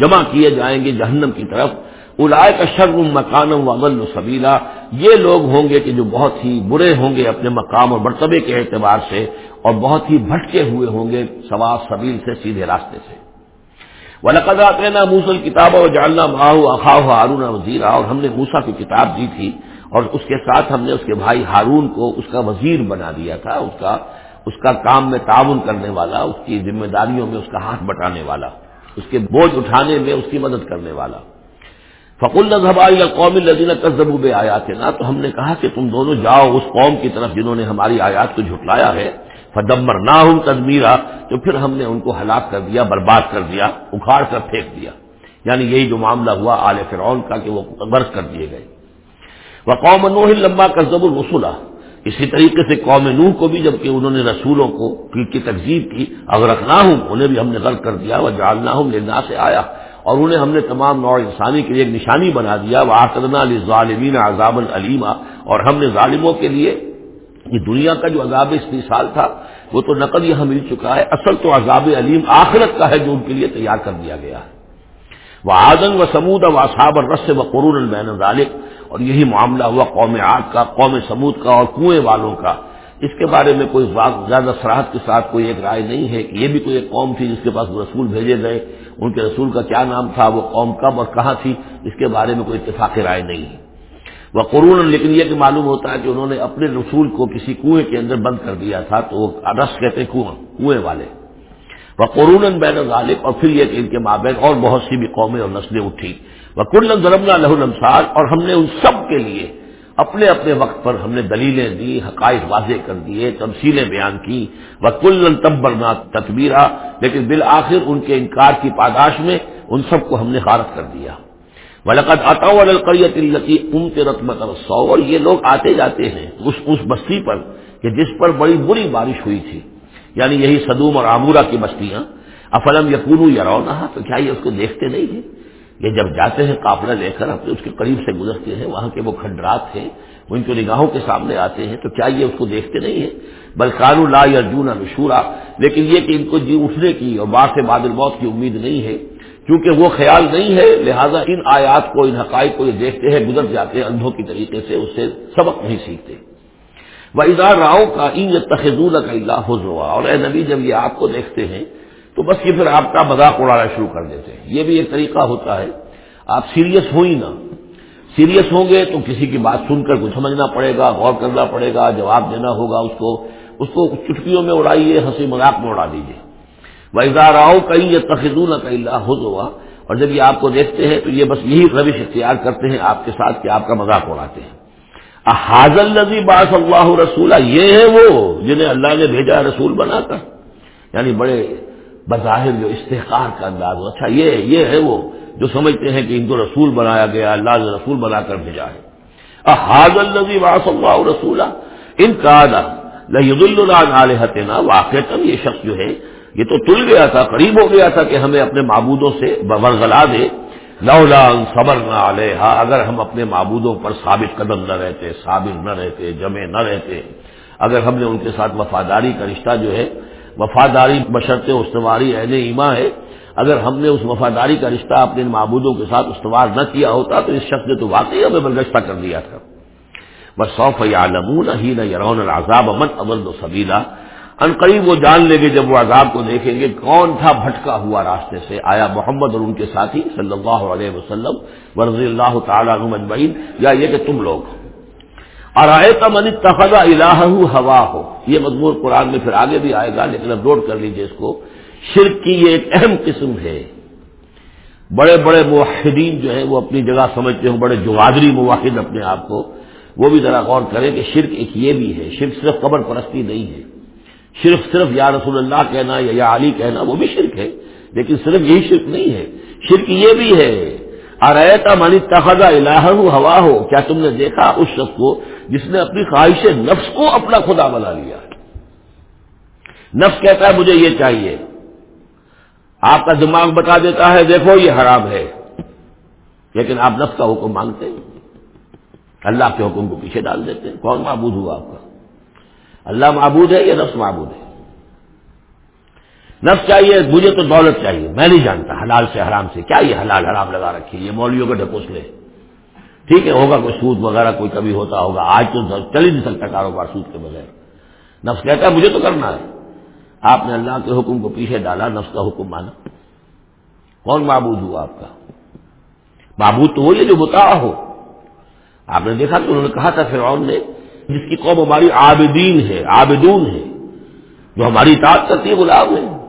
جمع کیے جائیں گے جہنم کی طرف الائے کا شرم مکانم و و سبیلا یہ لوگ ہوں گے کہ جو بہت ہی برے ہوں گے اپنے مقام اور مرتبے کے اعتبار سے، اور بہت ہی بھٹکے ہوئے ہوں گے ثواب سبیل سے سیدھے راستے سے۔ ولقدا نا موسل کتاب اور جاننا ماہو اخاؤ ہارون وزیرہ اور ہم نے موسا کی کتاب دی تھی اور اس کے ساتھ ہم نے اس کے بھائی ہارون کو اس کا وزیر بنا دیا تھا، اس کا اس کا کام میں تعاون کرنے والا، اس کی ذمہ داریوں میں اس کا ہاتھ بٹانے والا، اس کے بوجھ اٹھانے میں اس کی مدد کرنے والا۔ فق الزبائی قوم الدین کزبوب آیات نا تو ہم نے کہا کہ تم دونوں جاؤ اس قوم کی طرف جنہوں نے ہماری آیات کو جھٹلایا ہے۔ فدمر نہ ہوں تدمیرا تو پھر ہم نے ان کو ہلاک کر دیا، برباد کر دیا، اکھاڑ کر پھینک دیا۔ یعنی یہی جو معاملہ ہوا آل فرعون کا کہ وہ برس کر دیے گئے۔ وہ قوم نوح لمبا کا زب الرسولہ اسی طریقے سے قوم نوح کو بھی جبکہ انہوں نے رسولوں کو کی تقزیب کی اگر رکھنا ہوں انہیں بھی ہم نے غرق کر دیا۔ وہ جالنا ہوں لینا سے آیا اور انہیں ہم نے تمام نوع انسانی کے لیے ایک نشانی بنا دیا۔ وہ آکرنا علی ظالمین عذاب العلیمہ اور ہم نے ظالموں کے لیے یہ دنیا کا جو عذاب اس سال تھا وہ تو نقل یہاں مل چکا ہے۔ اصل تو عذاب علیم آخرت کا ہے جو ان کے لیے تیار کر دیا گیا ہے۔ وہ آدن و سمود و اصاب رس و قرون البین ذالک۔ اور یہی معاملہ ہوا قوم آگ کا، قوم سمود کا اور کنویں والوں کا۔ اس کے بارے میں کوئی زیادہ سراہد کے ساتھ کوئی ایک رائے نہیں ہے کہ یہ بھی کوئی ایک قوم تھی جس کے پاس رسول بھیجے گئے۔ ان کے رسول کا کیا نام تھا؟ وہ قوم کب اور کہاں تھی؟ اس کے بارے میں کوئی اتفاق رائے نہیں ہے۔ وہ قرون لیکن یہ کہ معلوم ہوتا ہے کہ انہوں نے اپنے رسول کو کسی کنویں کے اندر بند کر دیا تھا، تو وہ رس کہتے کنواں، کنویں والے۔ وہ قرون بین غالب اور پھر یہ کہ ان کے مابین اور بہت سی بھی قومیں اور نسلیں اٹھی۔ وہ کلن ضرمنا لہ السار اور ہم نے ان سب کے لیے اپنے اپنے وقت پر ہم نے دلیلیں دی، حقائق واضح کر دیے، تمثیلیں بیان کی۔ وہ کلن تبرنا تقبیرہ لیکن بالآخر ان کے انکار کی پاداش میں ان سب کو ہم نے غارت کر دیا۔ ولقد اطاؤ القریت التی ام کے رتمت سو اور یہ لوگ آتے جاتے ہیں اس اس بستی پر کہ جس پر بڑی بری بارش ہوئی تھی۔ یعنی یہی صدوم اور آمورا کی بستیاں۔ افلم یقون یا رونا تو کیا یہ اس کو دیکھتے نہیں ہیں؟ یہ جب جاتے ہیں قافلہ لے کر، اپنے اس کے قریب سے گزرتے ہیں، وہاں کے وہ کھنڈرات ہیں، وہ ان کی نگاہوں کے سامنے آتے ہیں، تو کیا یہ اس کو دیکھتے نہیں ہیں؟ بل قانو لا یا جونا نشورا۔ لیکن یہ کہ ان کو جی اٹھنے کی اور بار سے بادل موت کی امید نہیں ہے۔ کیونکہ وہ خیال نہیں ہے، لہذا ان آیات کو، ان حقائق کو یہ دیکھتے ہیں، گزر جاتے ہیں اندھوں کی طریقے سے، اس سے سبق نہیں سیکھتے۔ وہ راؤ کا ان تخذول کا اللہ حضوا اور اے نبی، جب یہ آپ کو دیکھتے ہیں، تو بس یہ پھر آپ کا مذاق اڑانا شروع کر دیتے ہیں۔ یہ بھی ایک طریقہ ہوتا ہے۔ آپ سیریس ہو ہی نہ۔ سیریس ہوں گے تو کسی کی بات سن کر کچھ سمجھنا پڑے گا، غور کرنا پڑے گا، جواب دینا ہوگا اس کو۔ اس کو چٹکیوں میں اڑائیے، ہنسی مذاق میں اڑا دیجیے وزار آؤ کہیں یہ تخدون کا اللہ ہوا اور جب یہ آپ کو دیکھتے ہیں تو یہ بس یہی روش اختیار کرتے ہیں آپ کے ساتھ کہ آپ کا مذاق اڑاتے ہیں۔ حاضل نبی باس اللہ رسولہ یہ ہے وہ جنہیں اللہ نے بھیجا رسول بنا کر۔ یعنی بڑے بظاہر جو استحقار کا انداز ہو۔ اچھا یہ یہ ہے وہ جو سمجھتے ہیں کہ ان کو رسول بنایا گیا، اللہ نے رسول بنا کر بھیجا ہے۔ حاضل نبی باس اللہ رسولہ ان کا لہد اللہ واقع یہ شخص جو ہے یہ تو تل گیا تھا، قریب ہو گیا تھا کہ ہمیں اپنے معبودوں سے برگلا دے۔ لولا صبر نہ علیہ اگر ہم اپنے معبودوں پر ثابت قدم نہ رہتے ثابت نہ رہتے جمے نہ رہتے، اگر ہم نے ان کے ساتھ وفاداری کا رشتہ جو ہے، وفاداری، بشرط استواری عین ایما ہے، اگر ہم نے اس وفاداری کا رشتہ اپنے معبودوں کے ساتھ استوار نہ کیا ہوتا، تو اس شخص نے تو واقعی ہمیں برگشتہ کر دیا تھا۔ بس سوف یا ہی نہ یرون العذاب امن ابل و سبیلا ان قریب وہ جان لیں گے جب وہ عذاب کو دیکھیں گے کون تھا بھٹکا ہوا راستے سے آیا محمد اور ان کے ساتھی صلی اللہ علیہ وسلم ورضی اللہ تعالیٰ مجمعین یا یہ کہ تم لوگ۔ اور آئے تمن تخذا الہ ہوا ہو یہ مضمون قرآن میں پھر آگے بھی آئے گا، لیکن اب نوٹ کر لیجیے اس کو۔ شرک کی یہ ایک اہم قسم ہے۔ بڑے بڑے موحدین جو ہیں وہ اپنی جگہ سمجھتے ہیں بڑے جوادری موحد اپنے آپ کو۔ وہ بھی ذرا غور کریں کہ شرک ایک یہ بھی ہے، شرک صرف قبر پرستی نہیں ہے۔ شرف صرف یا رسول اللہ کہنا یا یا علی کہنا وہ بھی شرک ہے، لیکن صرف یہی شرک نہیں ہے۔ شرک یہ بھی ہے ارتا مانی تخذا الہ ہوا ہو کیا تم نے دیکھا اس شخص کو جس نے اپنی خواہش نفس کو اپنا خدا بنا لیا نفس کہتا ہے مجھے یہ چاہیے۔ آپ کا دماغ بتا دیتا ہے، دیکھو یہ حرام ہے۔ لیکن آپ نفس کا حکم مانگتے ہیں۔ اللہ کے حکم کو پیچھے ڈال دیتے ہیں۔ کون معبود ہوا آپ کا؟ اللہ معبود ہے یا نفس معبود ہے؟ نفس چاہیے، مجھے تو دولت چاہیے، میں نہیں جانتا حلال سے حرام سے، کیا یہ حلال حرام لگا رکھی یہ مولویوں کا ڈھکوس لے ٹھیک ہے، ہوگا کوئی سود وغیرہ، کوئی کبھی ہوتا ہوگا، آج تو چل ہی نہیں سکتا کاروبار سود کے بغیر۔ نفس کہتا ہے، مجھے تو کرنا ہے۔ آپ نے اللہ کے حکم کو پیچھے ڈالا، نفس کا حکم مانا۔ کون معبود ہوا آپ کا؟ معبود تو وہ یہ جو بتا ہو۔ آپ نے دیکھا کہ انہوں نے کہا تھا فرعون نے جس کی قوم ہماری عابدین ہے، عابدون ہے، جو ہماری اطاعت کرتی ہے، غلام ہے۔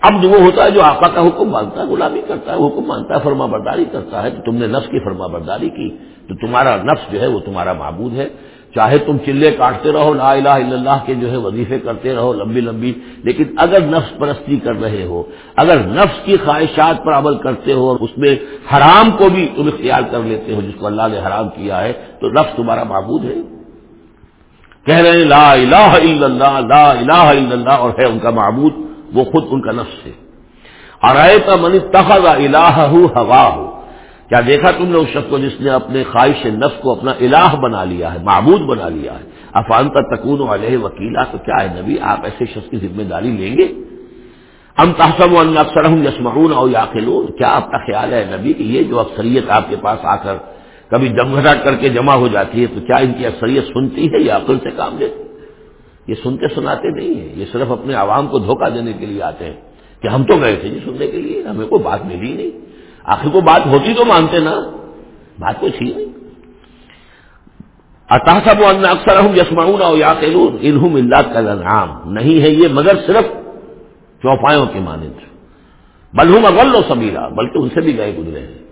اب جو وہ ہوتا ہے، جو آقا کا حکم مانتا ہے، غلامی کرتا ہے، حکم مانتا ہے فرما برداری کرتا ہے، تو تم نے نفس کی فرما برداری کی۔ تو تمہارا نفس جو ہے، وہ تمہارا معبود ہے۔ چاہے تم چلے کاٹتے رہو، لا الہ الا اللہ کے جو ہے، وظیفے کرتے رہو، لمبی لمبی۔ لیکن اگر نفس پرستی کر رہے ہو، اگر نفس کی خواہشات پر عمل کرتے ہو اور اس میں حرام کو بھی تم اختیار کر لیتے ہو، جس کو اللہ نے حرام کیا ہے، تو نفس تمہارا معبود ہے۔ کہہ رہے ہیں، لا الہ الا اللہ، لا الہ الا اللہ، اور ہے ان کا معبود، وہ خود ان کا نفس ہے. اور آئے کا تخذ الہ ہوا ہو کیا دیکھا تم نے اس شخص کو جس نے اپنے خواہش نفس کو اپنا الہ بنا لیا ہے، معبود بنا لیا ہے؟ افان کا تکون علیہ وکیلا، تو کیا ہے نبی، آپ ایسے شخص کی ذمہ داری لیں گے؟ ہم تحسم اکثر ہوں یسمعون اور یا کیا آپ کا خیال ہے نبی، کہ یہ جو اکثریت آپ کے پاس آ کر کبھی جمگھٹا کر کے جمع ہو جاتی ہے تو کیا ان کی اکثریت سنتی ہے یا عقل سے کام لیتی یہ سنتے سناتے نہیں ہیں، یہ صرف اپنے عوام کو دھوکہ دینے کے لیے آتے ہیں کہ ہم تو گئے تھے جی سننے کے لیے، ہمیں کوئی بات ملی نہیں۔ آخر کو بات ہوتی تو مانتے نا، بات کوئی تھی نہیں۔ اتحسب اکثر ہوں یسماؤن اور یا انہوں اللہ کا نام نہیں ہے یہ مگر صرف چوپایوں کے مانند۔ بلہم اغل و سمیرا بلکہ ان سے بھی گئے گزرے ہیں۔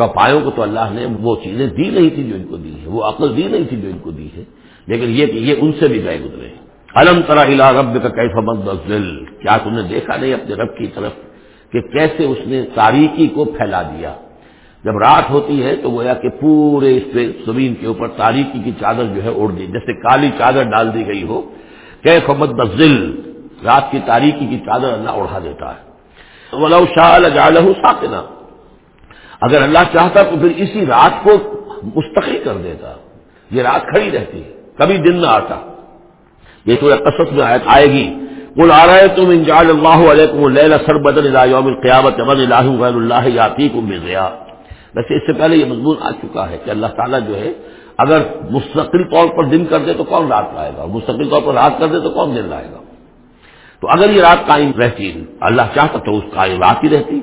چوپایوں کو تو اللہ نے وہ چیزیں دی نہیں تھی جو ان کو دی ہے وہ عقل دی نہیں تھی جو ان کو دی ہے لیکن یہ کہ یہ ان سے بھی گئے گزرے الم طرح الا رب کا کیف دل کیا تم نے دیکھا نہیں اپنے رب کی طرف کہ کیسے اس نے تاریکی کو پھیلا دیا؟ جب رات ہوتی ہے تو گویا کہ پورے اس پہ زمین کے اوپر تاریکی کی چادر جو ہے اڑ دی، جیسے کالی چادر ڈال دی گئی ہو۔ کیف دل رات کی تاریکی کی چادر اللہ اڑا دیتا ہے۔ ولو شاہ اللہ ساکنا اگر اللہ چاہتا تو پھر اسی رات کو مستقل کر دیتا۔ یہ رات کھڑی رہتی کبھی دن نہ آتا۔ یہ تو قصص میں آئے گی۔ کل آ رہے تم انجال اللہ علیہ سر بدن یوم قیامت اللہ غیر اللہ یاتی کو مل گیا ویسے اس سے پہلے یہ مضمون آ چکا ہے کہ اللہ تعالیٰ جو ہے، اگر مستقل طور پر دن کر دے تو کون رات لائے گا؟ مستقل طور پر رات کر دے تو کون دن لائے گا؟ تو اگر یہ رات قائم رہتی، اللہ چاہتا تو اس قائم رات ہی رہتی۔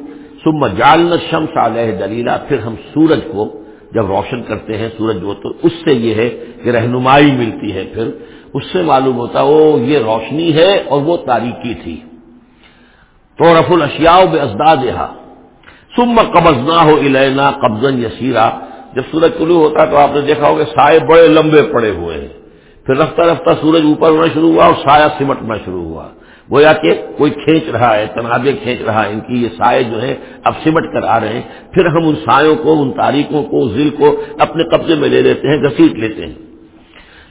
ثم جالن شمس علیہ دلیلہ، پھر ہم سورج کو جب روشن کرتے ہیں، سورج جو تو اس سے یہ ہے کہ رہنمائی ملتی ہے پھر۔ اس سے معلوم ہوتا وہ یہ روشنی ہے اور وہ تاریخی تھی۔ تو رف الشیا بے ازداد سم قبض نہ ہو الینا قبضن یسیرا۔ جب سورج طلوع ہوتا تو آپ نے دیکھا ہوگا سائے بڑے لمبے پڑے ہوئے ہیں۔ پھر رفتہ رفتہ سورج اوپر ہونا شروع ہوا اور سایہ سمٹنا شروع ہوا۔ گویا کہ کوئی کھینچ رہا ہے تنابے کھینچ رہا ہے، ان کی یہ سائے جو ہے اب سمٹ کر آ رہے ہیں، پھر ہم ان سایوں کو، ان تاریخوں کو ذیل کو اپنے قبضے میں لے لیتے ہیں، گسیٹ لیتے ہیں۔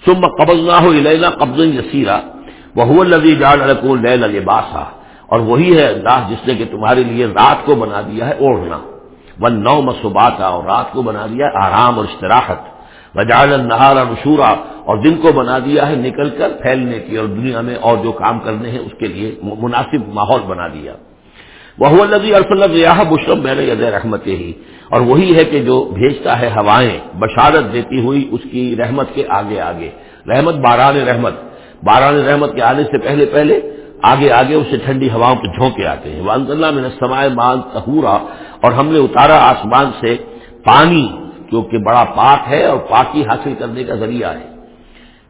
سم قبض نہ ہو لینا قبض یسیرا وہ لذی جان الکول لین الباسا اور وہی ہے اللہ جس نے کہ تمہارے لیے رات کو بنا دیا ہے اوڑھنا۔ وہ نو مسوباتا اور رات کو بنا دیا ہے آرام اور اشتراحت وجال نہارا نشورا۔ اور دن کو بنا دیا ہے نکل کر پھیلنے کی اور دنیا میں اور جو کام کرنے ہیں اس کے لیے مناسب ماحول بنا دیا۔ وہ نبی ارف بشرم میں ید رحمت ہی اور وہی ہے کہ جو بھیجتا ہے ہوائیں، بشارت دیتی ہوئی اس کی رحمت کے آگے آگے۔ رحمت باران رحمت۔ باران رحمت کے آنے سے پہلے پہلے آگے آگے اسے ٹھنڈی ہواؤں پہ جھونکے آتے ہیں۔ وانز اللہ میں نے سمائے مان تہورا اور ہم نے اتارا آسمان سے پانی جو کہ بڑا پاک ہے اور پاکی حاصل کرنے کا ذریعہ ہے۔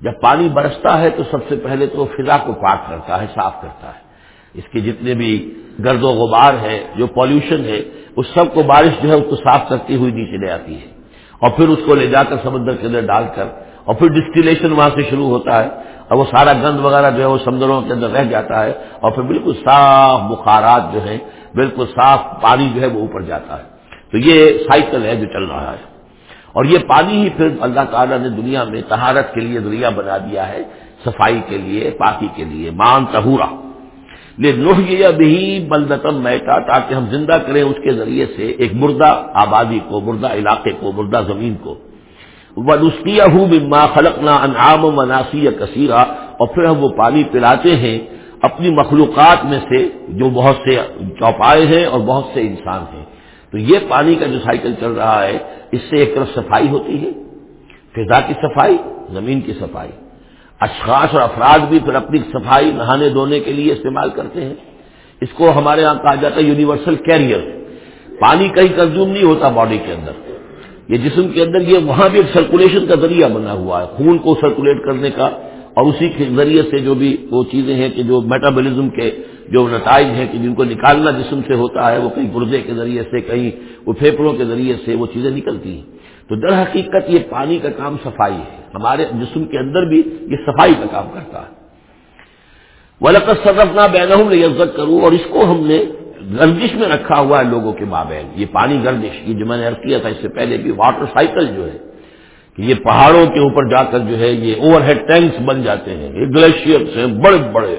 جب پانی برستا ہے تو سب سے پہلے تو فضا کو پاک کرتا ہے، صاف کرتا ہے۔ اس کے جتنے بھی گرد و غبار ہے، جو پالوشن ہے، اس سب کو بارش جو ہے، اس کو صاف کرتی ہوئی نیچے لے آتی ہے۔ اور پھر اس کو لے جا کر سمندر کے اندر ڈال کر، اور پھر ڈسٹیلیشن وہاں سے شروع ہوتا ہے۔ اور وہ سارا گند وغیرہ جو ہے، وہ سمندروں کے اندر رہ جاتا ہے۔ اور پھر بالکل صاف بخارات جو ہیں، بالکل صاف پانی جو ہے، وہ اوپر جاتا ہے۔ تو یہ سائیکل ہے جو چل رہا ہے۔ اور یہ پانی ہی پھر اللہ تعالیٰ نے دنیا میں تہارت کے لیے ذریعہ بنا دیا ہے، صفائی کے لیے، پاکی کے لیے، مان تہورا لے لوہ بھی بلدتم میٹا تاکہ ہم زندہ کریں اس کے ذریعے سے ایک مردہ آبادی کو، مردہ علاقے کو، مردہ زمین کو۔ ودستیا ہوں بما خلقنا انعام و مناسی یا کثیرہ اور پھر ہم وہ پانی پلاتے ہیں اپنی مخلوقات میں سے جو بہت سے چوپائے ہیں اور بہت سے انسان ہیں۔ تو یہ پانی کا جو سائیکل چل رہا ہے، اس سے ایک طرف صفائی ہوتی ہے، فضا کی صفائی، زمین کی صفائی۔ اشخاص اور افراد بھی پھر اپنی صفائی، نہانے دھونے کے لیے استعمال کرتے ہیں۔ اس کو ہمارے یہاں کہا جاتا ہے یونیورسل کیریئر۔ پانی کہیں کنزیوم نہیں ہوتا باڈی کے اندر۔ یہ جسم کے اندر یہ وہاں بھی ایک سرکولیشن کا ذریعہ بنا ہوا ہے۔ خون کو سرکولیٹ کرنے کا اور اسی کے ذریعے سے جو بھی وہ چیزیں ہیں کہ جو میٹابولزم کے جو نتائج ہیں کہ جن کو نکالنا جسم سے ہوتا ہے، وہ کہیں گردے کے ذریعے سے، کہیں وہ پھیپڑوں کے ذریعے سے وہ چیزیں نکلتی ہیں۔ تو در حقیقت یہ پانی کا کام صفائی ہے۔ ہمارے جسم کے اندر بھی یہ صفائی کا کام کرتا ہے۔ ولقت صدف نہ بین عزت کروں اور اس کو ہم نے گردش میں رکھا ہوا ہے لوگوں کے مابین۔ یہ پانی گردش، یہ جو میں نے کیا تھا اس سے پہلے بھی، واٹر سائیکل جو ہے، کہ یہ پہاڑوں کے اوپر جا کر جو ہے، یہ اوور ہیڈ ٹینکس بن جاتے ہیں، یہ گلیشیئر سے بڑے بڑے۔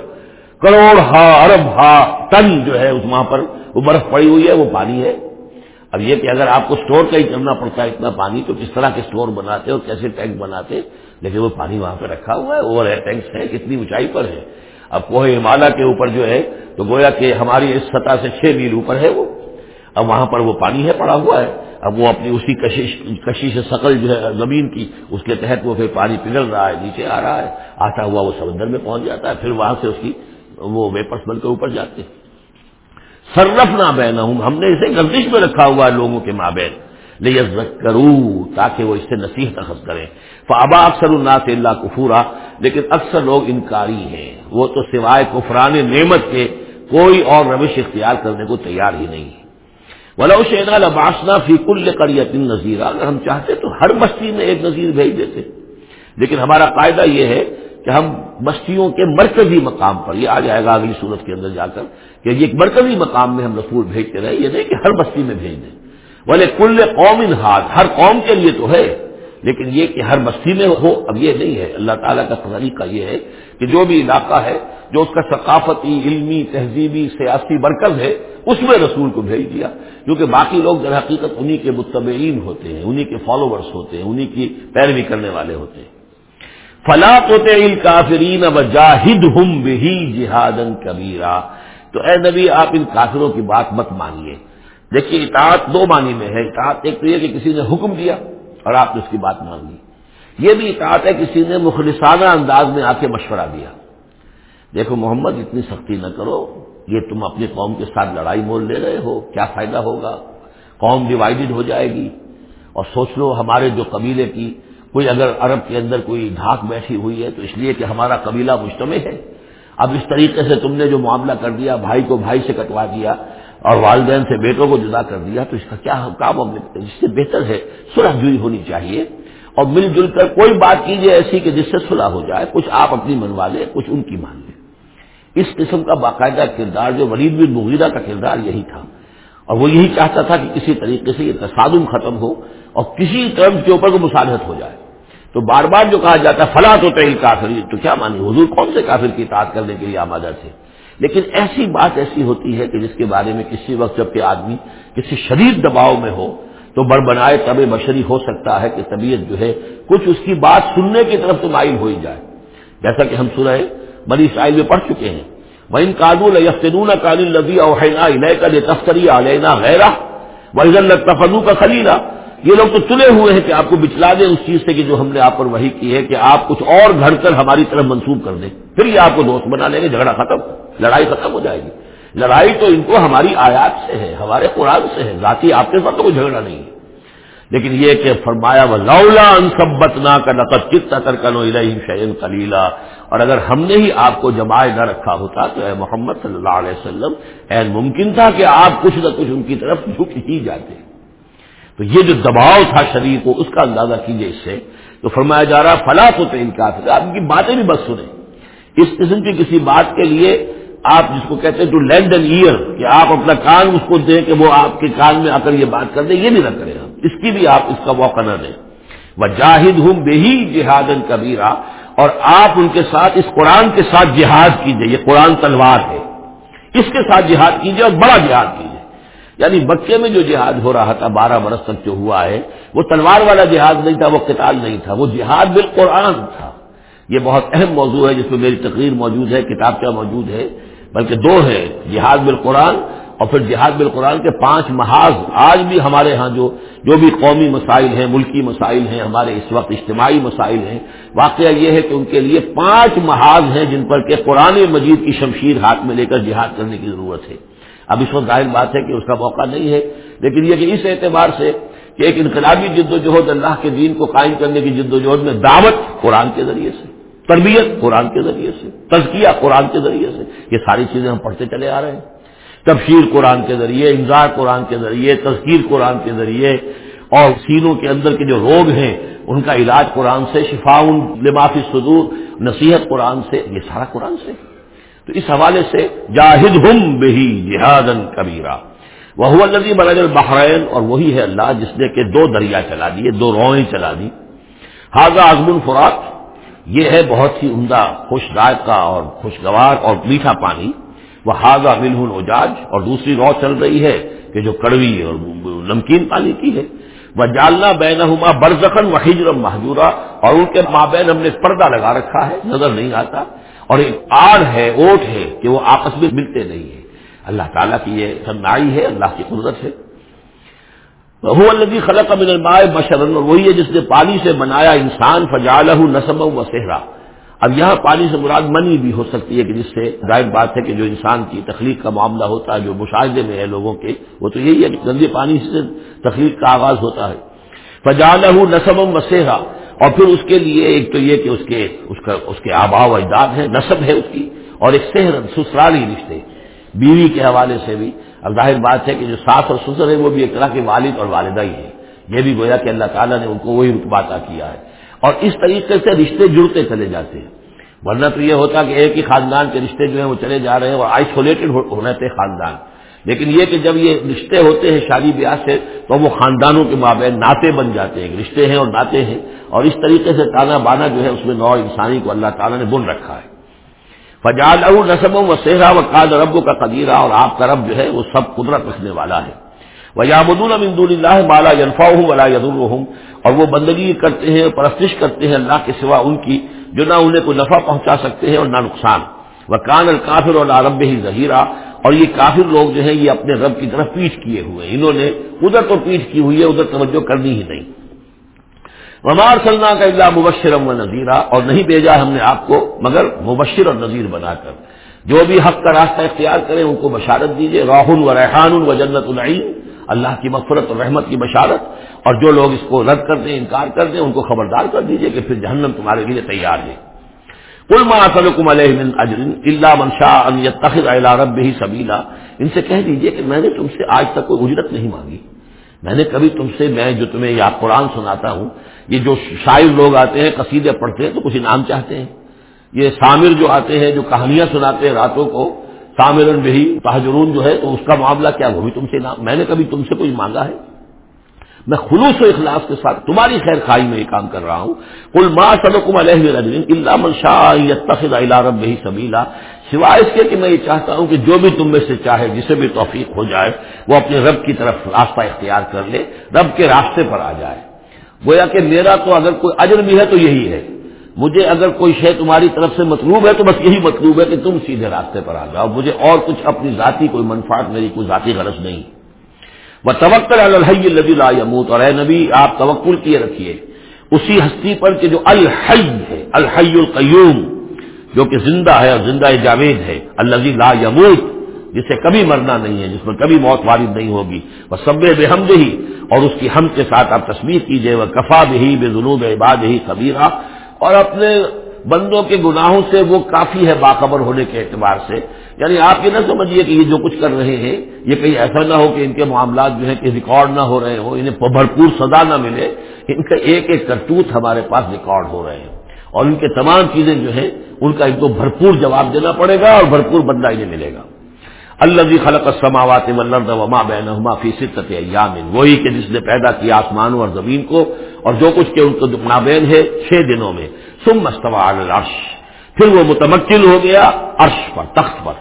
کروڑ ہا، ارب ہا ٹن جو ہے اس وہاں پر وہ برف پڑی ہوئی ہے، وہ پانی ہے۔ اب یہ کہ اگر آپ کو اسٹور کا ہی کرنا پڑتا ہے اتنا پانی، تو کس طرح کے اسٹور بناتے اور کیسے ٹینک بناتے؟ لیکن وہ پانی وہاں پہ رکھا ہوا ہے، اوور ہیڈ ٹینکس ہے کتنی اونچائی پر ہے اب کوہ ہمالیہ کے اوپر جو ہے، تو گویا کہ ہماری اس سطح سے چھ میل اوپر ہے وہ۔ اب وہاں پر وہ پانی ہے، پڑا ہوا ہے۔ اب وہ اپنی اسی کشش کشش شکل جو ہے، زمین کی، اس کے تحت وہ پھر پانی پگھل رہا ہے، نیچے آ رہا ہے۔ آتا ہوا وہ سمندر میں پہنچ جاتا ہے، پھر وہاں سے اس کی وہ ویپرس بن کے اوپر جاتے سرف نہ بہنا ہوں ہم نے اسے گردش میں رکھا ہوا ہے لوگوں کے مابین۔ لے کروں تاکہ وہ اس سے نصیحت اخذ کریں۔ فابا اکثر اللہ سے اللہ کفورا، لیکن اکثر لوگ انکاری ہیں۔ وہ تو سوائے کفران نعمت کے کوئی اور روش اختیار کرنے کو تیار ہی نہیں ہے ولو شینا لباسنا فی کل کر یقین نذیر اگر ہم چاہتے تو ہر بستی میں ایک نذیر بھیج دیتے۔ لیکن ہمارا قاعدہ یہ ہے کہ ہم بستیوں کے مرکزی مقام پر، یہ آ جائے گا اگلی صورت کے اندر جا کر، کہ یہ ایک مرکزی مقام میں ہم رسول بھیجتے رہے، یہ نہیں کہ ہر بستی میں بھیج دیں۔ بولے کل قوم انہاد ہر قوم کے لیے تو ہے، لیکن یہ کہ ہر بستی میں ہو، اب یہ نہیں ہے۔ اللہ تعالیٰ کا طریقہ یہ ہے کہ جو بھی علاقہ ہے، جو اس کا ثقافتی، علمی، تہذیبی، سیاسی مرکز ہے، اس میں رسول کو بھیج دیا۔ کیونکہ باقی لوگ در حقیقت انہی کے متبعین ہوتے ہیں، انہی کے فالوورس ہوتے ہیں، انہی کی پیروی کرنے والے ہوتے ہیں۔ فلا تو کافرین اب جاہد ہم بھی کبیرا۔ تو اے نبی، آپ ان کافروں کی بات مت مانیے۔ دیکھیے، اطاعت دو معنی میں ہے۔ اطاعت ایک تو یہ کہ کسی نے حکم دیا اور آپ نے اس کی بات مان لی۔ یہ بھی اطاعت ہے، کسی نے مخلصانہ انداز میں آ کے مشورہ دیا۔ دیکھو، محمد، اتنی سختی نہ کرو۔ یہ تم اپنی قوم کے ساتھ لڑائی مول لے رہے ہو، کیا فائدہ ہوگا؟ قوم ڈیوائڈڈ ہو جائے گی۔ اور سوچ لو، ہمارے جو قبیلے کی کوئی اگر عرب کے اندر کوئی ڈھاک بیٹھی ہوئی ہے تو اس لیے کہ ہمارا قبیلہ مجتمع ہے۔ اب اس طریقے سے تم نے جو معاملہ کر دیا، بھائی کو بھائی سے کٹوا دیا اور والدین سے بیٹوں کو جدا کر دیا، تو اس کا کیا کام اس سے بہتر ہے؟ سلح جوئی ہونی چاہیے۔ اور مل جل کر کوئی بات کیجیے ایسی کہ جس سے صلح ہو جائے، کچھ آپ اپنی منوا لیں، کچھ ان کی مان لیں۔ اس قسم کا باقاعدہ کردار جو ولید بن مغیرہ کا کردار یہی تھا۔ اور وہ یہی چاہتا تھا کہ کسی طریقے سے یہ تصادم ختم ہو اور کسی ٹرمز کے اوپر کو مسالحت ہو جائے۔ تو بار بار جو کہا جاتا ہے فلاں تو تیل کافر تو کیا مانی حضور کون سے کافر کی اطاعت کرنے کے لیے آمادہ تھے؟ لیکن ایسی بات ایسی ہوتی ہے کہ جس کے بارے میں کسی وقت جبکہ آدمی کسی شدید دباؤ میں ہو، تو بڑ بنائے طب بشری ہو سکتا ہے کہ طبیعت جو ہے، کچھ اس کی بات سننے کی طرف تو مائل ہو ہی جائے۔ جیسا کہ ہم سنائے بڑی سائل میں پڑھ چکے ہیں۔ وہ ان کادول یفتنون کال لبی اوحینا کا تفتری علینا غیرہ وحض تفنو کا خلیلا یہ لوگ تو چنے ہوئے ہیں کہ آپ کو بچلا دیں اس چیز سے کہ جو ہم نے آپ پر وہی کی ہے کہ آپ کچھ اور گھڑ کر ہماری طرف منسوخ کر دیں۔ پھر یہ آپ کو دوست بنا لیں گے، جھگڑا ختم، لڑائی ختم ہو جائے گی۔ لڑائی تو ان کو ہماری آیات سے ہے، ہمارے قرآن سے ہے، ذاتی آپ کے ساتھ تو کوئی جھگڑا نہیں ہے۔ لیکن یہ کہ فرمایا وہ لولا انسبت نہ کا نقد چت کر کنو شعین کلیلہ اور اگر ہم نے ہی آپ کو جمائے نہ رکھا ہوتا تو اے محمد صلی اللہ علیہ وسلم این ممکن تھا کہ آپ کچھ نہ کچھ ان کی طرف جھک ہی جاتے۔ تو یہ جو دباؤ تھا شریر کو، اس کا اندازہ کیجیے اس سے۔ تو فرمایا جا رہا فلاں تو ان کا آپ کی باتیں بھی بس سنیں۔ اس قسم کی کسی بات کے لیے آپ جس کو کہتے ہیں ٹو لینڈ این ایئر کہ آپ اپنا کان اس کو دیں کہ وہ آپ کے کان میں آ کر یہ بات کر دیں یہ بھی نہ کریں ہم اس کی بھی آپ اس کا موقع نہ دیں۔ وہ جاہد ہوں بے ہی جہاد کبیرہ اور آپ ان کے ساتھ، اس قرآن کے ساتھ جہاد کیجیے یہ قرآن تلوار ہے۔ اس کے ساتھ جہاد کیجیے اور بڑا جہاد کیجیے یعنی بچے میں جو جہاد ہو رہا تھا، بارہ برس تک جو ہوا ہے، وہ تلوار والا جہاد نہیں تھا، وہ قتال نہیں تھا، وہ جہاد بالقرآن تھا۔ یہ بہت اہم موضوع ہے، جس میں میری تقریر موجود ہے، کتاب کیا موجود ہے، بلکہ دو ہے جہاد بالقرآن اور پھر جہاد بالقرآن کے پانچ محاذ۔ آج بھی ہمارے ہاں جو جو بھی قومی مسائل ہیں، ملکی مسائل ہیں، ہمارے اس وقت اجتماعی مسائل ہیں، واقعہ یہ ہے کہ ان کے لیے پانچ محاذ ہیں جن پر کہ قرآن مجید کی شمشیر ہاتھ میں لے کر جہاد کرنے کی ضرورت ہے۔ اب اس وقت ظاہر بات ہے کہ اس کا موقع نہیں ہے، لیکن یہ کہ اس اعتبار سے کہ ایک انقلابی جد و جہد اللہ کے دین کو قائم کرنے کی جد و جہد میں دعوت قرآن کے ذریعے سے، تربیت قرآن کے ذریعے سے، تزکیہ قرآن کے ذریعے سے، یہ ساری چیزیں ہم پڑھتے چلے آ رہے ہیں۔ تفشیر قرآن کے ذریعے، انذار قرآن کے ذریعے، تذکیر قرآن کے ذریعے، اور سینوں کے اندر کے جو روگ ہیں، ان کا علاج قرآن سے شفاؤن لمافی صدور، نصیحت قرآن سے، یہ سارا قرآن سے۔ تو اس حوالے سے جاہد ہم بہی جہاد کبیرا وہ الزی بلد البحرین اور وہی ہے اللہ جس نے کہ دو دریا چلا دیے، دو روئیں چلا دی۔ حاضہ ازم فراق یہ ہے بہت ہی عمدہ خوش کا اور خوشگوار اور میٹھا پانی۔ وہ حاضہ ملح الجاج اور دوسری رو چل رہی ہے کہ جو کڑوی اور نمکین پانی کی ہے۔ وہ جالنا بین ہما برزخن و ہجرم محجورہ اور ان کے مابین ہم نے پردہ لگا رکھا ہے، نظر نہیں آتا۔ اور ایک آڑ ہے، اوٹ ہے کہ وہ آپس میں ملتے نہیں ہیں۔ اللہ تعالیٰ کی یہ سنائی ہے، اللہ کی قدرت ہے۔ وہ الدی خلق من الماء بشرن اور وہی ہے جس نے پانی سے بنایا انسان فجالہ نسم و صحرا اب یہاں پانی سے مراد منی بھی ہو سکتی ہے کہ جس سے ظاہر بات ہے کہ جو انسان کی تخلیق کا معاملہ ہوتا ہے، جو مشاہدے میں ہے لوگوں کے، وہ تو یہی ہے کہ گندے پانی سے تخلیق کا آغاز ہوتا ہے۔ فجالہ نسم و صحرا اور پھر اس کے لیے ایک تو یہ کہ اس کے اس کا اس کے آبا و اجداد ہے نصب ہے اس کی، اور ایک سہر سسرالی رشتے بیوی کے حوالے سے بھی اب ظاہر بات ہے کہ جو ساس اور سسر ہے وہ بھی ایک طرح کے والد اور والدہ ہی ہے یہ بھی گویا کہ اللہ تعالیٰ نے ان کو وہی رتباتا کیا ہے۔ اور اس طریقے سے رشتے جڑتے چلے جاتے ہیں۔ ورنہ تو یہ ہوتا کہ ایک ہی خاندان کے رشتے جو ہیں، وہ چلے جا رہے ہیں اور آئسولیٹڈ ہونے تھے خاندان۔ لیکن یہ کہ جب یہ رشتے ہوتے ہیں شادی بیاہ سے تو وہ خاندانوں کے مابین ناطے بن جاتے ہیں، رشتے ہیں اور ناطے ہیں اور اس طریقے سے تانا بانا جو ہے اس میں نو انسانی کو اللہ تعالیٰ نے بن رکھا ہے۔ فجال نصب و سہرا و قاد رب کا قدیرہ اور آپ کا رب جو ہے وہ سب قدرت رکھنے والا ہے۔ وہ یامدون اللہ مالا ینفا ہوں ولا ید اور وہ بندگی کرتے ہیں، پرستش کرتے ہیں اللہ کے سوا ان کی جو نہ انہیں کوئی نفع پہنچا سکتے ہیں اور نہ نقصان۔ وہ کان الکافر اور رب ہی ظہیرہ اور یہ کافر لوگ جو ہیں یہ اپنے رب کی طرف پیٹ کیے ہوئے انہوں نے ادھر تو پیٹ کی ہوئی ہے، ادھر توجہ کرنی ہی نہیں۔ ممار سلنا کا اللہ مبشرم و نذیرہ اور نہیں بھیجا ہم نے آپ کو، مگر مبشر اور نذیر بنا کر۔ جو بھی حق کا راستہ اختیار کریں ان کو بشارت دیجیے راہن و ریحان و جنت العین اللہ کی مغفرت اور رحمت کی بشارت۔ اور جو لوگ اس کو رد کر دیں، انکار کر دیں، ان کو خبردار کر دیجیے کہ پھر جہنم تمہارے لیے تیار ہے۔ کل ماسلکم علیہ اجرن اللہ منشا ان تخر رب ہی سبیلا ان سے کہہ دیجیے کہ میں نے تم سے آج تک کوئی اجرت نہیں مانگی میں نے کبھی تم سے میں جو تمہیں یا قرآن سناتا ہوں یہ جو شاعر لوگ آتے ہیں قصیدے پڑھتے ہیں تو کچھ انعام چاہتے ہیں یہ سامر جو آتے ہیں جو کہانیاں سناتے ہیں راتوں کو سامر بہی تاجرون جو ہے تو اس کا معاملہ کیا وہ بھی تم سے انعام میں نے کبھی تم سے کوئی مانگا ہے؟ میں خلوص و اخلاص کے ساتھ تمہاری خیر خائی میں یہ کام کر رہا ہوں۔ کل ماں صدقم علیہ اللہ منشا رب بہی سبیلا۔ سوائے اس کے کہ میں یہ چاہتا ہوں کہ جو بھی تم میں سے چاہے، جسے بھی توفیق ہو جائے، وہ اپنے رب کی طرف راستہ اختیار کر لے، رب کے راستے پر آ جائے۔ گویا کہ میرا تو اگر کوئی اجر بھی ہے تو یہی ہے۔ مجھے اگر کوئی شے تمہاری طرف سے مطلوب ہے تو بس یہی مطلوب ہے کہ تم سیدھے راستے پر آ جاؤ۔ مجھے اور کچھ اپنی ذاتی کوئی منفاط میری کوئی ذاتی غرض نہیں۔ وہ توکل الحی اللہ یموت. اور اے نبی، آپ توکل کیے رکھیے۔ اسی ہستی پر کہ جو الحی ہے، الحی القیوم، جو کہ زندہ ہے اور زندہ جاوید ہے اللہ لا یموت، جسے کبھی مرنا نہیں ہے، جس میں کبھی موت وارد نہیں ہوگی۔ وہ سب بے حمد ہی اور اس کی ہم کے ساتھ آپ تصویر کیجیے وہ کفا بھی بے ظلم عباد ہی کبیرہ اور اپنے بندوں کے گناہوں سے وہ کافی ہے باخبر ہونے کے اعتبار سے۔ یعنی آپ یہ نہ سمجھیے کہ یہ جو کچھ کر رہے ہیں، یہ کہیں ایسا نہ ہو کہ ان کے معاملات جو ہے کہ ریکارڈ نہ ہو رہے ہوں، انہیں بھرپور سزا نہ ملے۔ ان کا ایک ایک کرتوت ہمارے پاس ریکارڈ ہو رہے ہیں۔ اور ان کے تمام چیزیں جو ہیں، ان کا ایک تو بھرپور جواب دینا پڑے گا اور بھرپور بدلہ انہیں ملے گا۔ اللہ جی خلق السماوات والارض وما بینہما فی ستت ایام۔ وہی کہ جس نے پیدا کیا آسمانوں اور زمین کو، اور جو کچھ کہ ان کو مابین ہے، چھ دنوں میں۔ ثم استوى العرش. پھر وہ متمکن ہو گیا عرش پر، تخت پر۔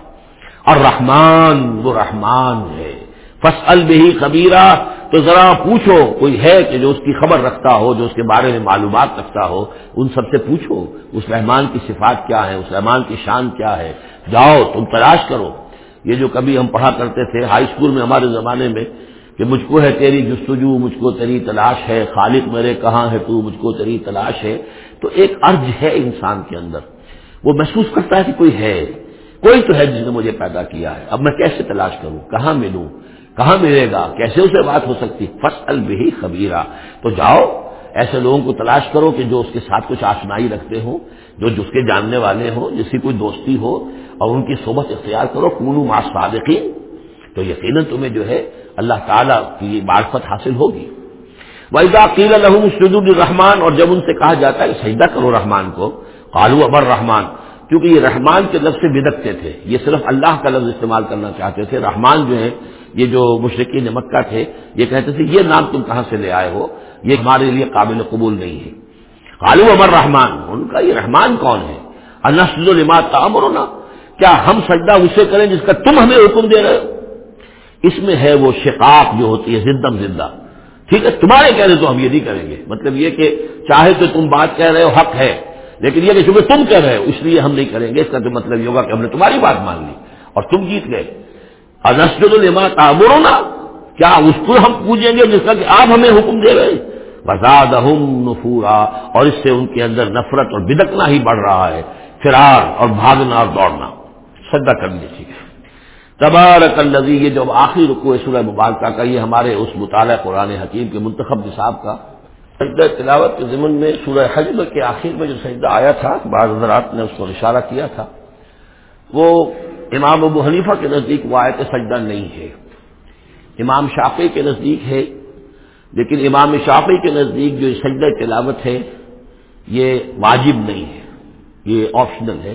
اور رحمان وہ رحمان ہے۔ فص البہی خبیرہ تو ذرا پوچھو، کوئی ہے کہ جو اس کی خبر رکھتا ہو، جو اس کے بارے میں معلومات رکھتا ہو، ان سب سے پوچھو، اس رحمان کی صفات کیا ہے اس رحمان کی شان کیا ہے؟ جاؤ، تم تلاش کرو۔ یہ جو کبھی ہم پڑھا کرتے تھے ہائی اسکول میں ہمارے زمانے میں، کہ مجھ کو ہے تیری جستجو، مجھ کو تیری تلاش ہے، خالق میرے کہاں ہے تو مجھ کو تیری تلاش ہے۔ تو ایک ارج ہے انسان کے اندر۔ وہ محسوس کرتا ہے کہ کوئی ہے، کوئی تو ہے جس نے مجھے پیدا کیا ہے۔ اب میں کیسے تلاش کروں؟ کہاں ملوں؟ کہاں ملے گا؟ کیسے اسے بات ہو سکتی؟ فصل بھی خبیرہ تو جاؤ، ایسے لوگوں کو تلاش کرو کہ جو اس کے ساتھ کچھ آشنائی رکھتے ہوں، جو جس کے جاننے والے ہوں، جس کی کوئی دوستی ہو، اور ان کی صحبت اختیار کرو۔ کونو ما صادقین تو یقیناً تمہیں جو ہے، اللہ تعالیٰ کی معرفت حاصل ہوگی۔ ویزا قیل الحم سید الرحمان اور جب ان سے کہا جاتا ہے سجدہ کرو رحمان کو قالو ابر رحمان، کیونکہ یہ رحمان کے لفظ سے بدکتے تھے، یہ صرف اللہ کا لفظ استعمال کرنا چاہتے تھے، رحمان جو ہے یہ جو مشرقین مکہ تھے، یہ کہتے تھے یہ نام تم کہاں سے لے آئے ہو؟ یہ ہمارے لیے قابل قبول نہیں ہے۔ قالو ابر رحمان، ان کا یہ رحمان کون ہے؟ اللہ الما تعمر نا کیا ہم سجدہ اسے کریں جس کا تم ہمیں حکم دے رہے ہو؟ اس میں ہے وہ شقاق جو ہوتی ہے زندم زندہ۔ ٹھیک ہے، تمہارے کہہ رہے تو ہم یہ نہیں کریں گے۔ مطلب یہ کہ چاہے تو تم بات کہہ رہے ہو، حق ہے، لیکن یہ کہ چونکہ تم کہہ رہے ہو، اس لیے ہم نہیں کریں گے۔ اس کا تو مطلب یہ ہوگا کہ ہم نے تمہاری بات مان لی اور تم جیت گئے۔ انسد الما تعبر نا کیا اس کو ہم پوچھیں گے جس کا کہ آپ ہمیں حکم دے رہے بزاد نفورا، اور اس سے ان کے اندر نفرت اور بدکنا ہی بڑھ رہا ہے۔ فرار اور بھاگنا اور دوڑنا سجدہ کر لیجیے تبارک النزی یہ جو آخری رکو ہے سورہ مبارکہ کا، یہ ہمارے اس مطالعہ قرآن حکیم کے منتخب نصاب کا۔ سجدہ تلاوت کے ضمن میں سورہ حجب کے آخر میں جو سجدہ آیا تھا، بعض حضرات نے اس کو اشارہ کیا تھا۔ وہ امام ابو حنیفہ کے نزدیک وہ آیت سجدہ نہیں ہے۔ امام شافی کے نزدیک ہے، لیکن امام شافی کے نزدیک جو سجدہ تلاوت ہے، یہ واجب نہیں ہے۔ یہ آپشنل ہے۔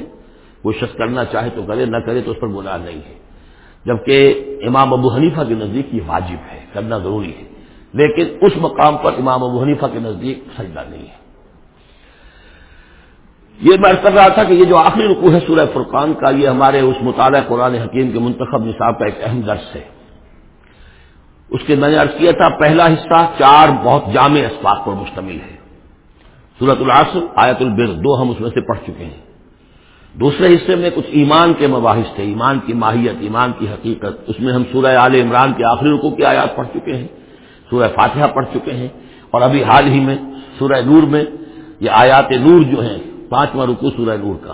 وہ شخص کرنا چاہے تو کرے، نہ کرے تو اس پر گناہ نہیں ہے۔ جبکہ امام ابو حنیفہ کے نزدیک یہ واجب ہے، کرنا ضروری ہے۔ لیکن اس مقام پر امام ابو حنیفہ کے نزدیک سجدہ نہیں ہے۔ یہ میں کر رہا تھا کہ یہ جو آخری رکو ہے سورہ فرقان کا، یہ ہمارے اس مطالعہ قرآن حکیم کے منتخب نصاب کا ایک اہم درس ہے۔ اس کے میں نے عرض کیا تھا، پہلا حصہ چار بہت جامع اسباق پر مشتمل ہے۔ سورت العصر، آیت البر، دو ہم اس میں سے پڑھ چکے ہیں۔ دوسرے حصے میں کچھ ایمان کے مباحث تھے، ایمان کی ماہیت، ایمان کی حقیقت۔ اس میں ہم سورہ عال عمران کے آخری رکو کی آیات پڑھ چکے ہیں، سورہ فاتحہ پڑھ چکے ہیں، اور ابھی حال ہی میں سورہ نور میں یہ آیات نور جو ہیں، پانچواں رکو سورہ نور کا۔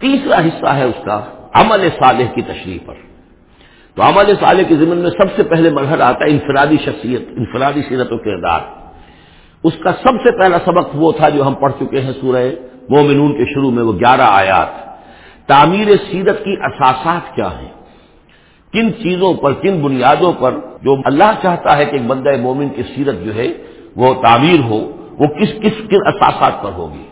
تیسرا حصہ ہے اس کا عمل صالح کی تشریح پر۔ تو عمل صالح کے ضمن میں سب سے پہلے مرحلہ آتا ہے انفرادی شخصیت، انفرادی سیرت و کردار۔ اس کا سب سے پہلا سبق وہ تھا جو ہم پڑھ چکے ہیں سورہ مومنون کے شروع میں وہ گیارہ آیات۔ تعمیر سیرت کی اساسات کیا ہیں؟ کن چیزوں پر، کن بنیادوں پر جو اللہ چاہتا ہے کہ ایک بندہ مومن کی سیرت جو ہے وہ تعمیر ہو، وہ کس کس، کن اساسات پر ہوگی؟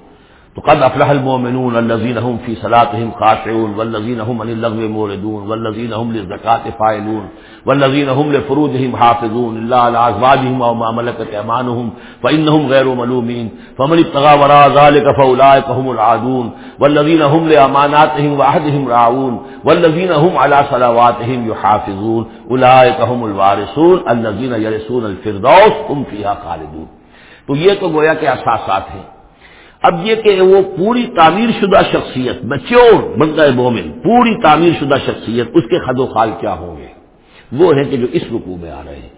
تو قد افلح المؤمنون الذين هم في صلاتهم خاشعون، والذين هم عن اللغو موردون والذين هم للزكاة فاعلون، والذين هم لفروجهم حافظون. الا على ازواجهم او ما ملكت ايمانهم فانهم غير ملومين فمن ابتغى وراء ذلك فاولئك هم العادون. والذين هم لاماناتهم وعهدهم راعون. والذين هم على صلواتهم يحافظون اولئك هم الوارثون الذين يرثون الفردوس، هم فيها خالدون. تو یہ تو گویا کہ اساسات ہیں۔ اب یہ کہ وہ پوری تعمیر شدہ شخصیت میچور بندہ مومن، پوری تعمیر شدہ شخصیت، اس کے خد و خال کیا ہوں گے؟ وہ ہے کہ جو اس رکوع میں آ رہے ہیں۔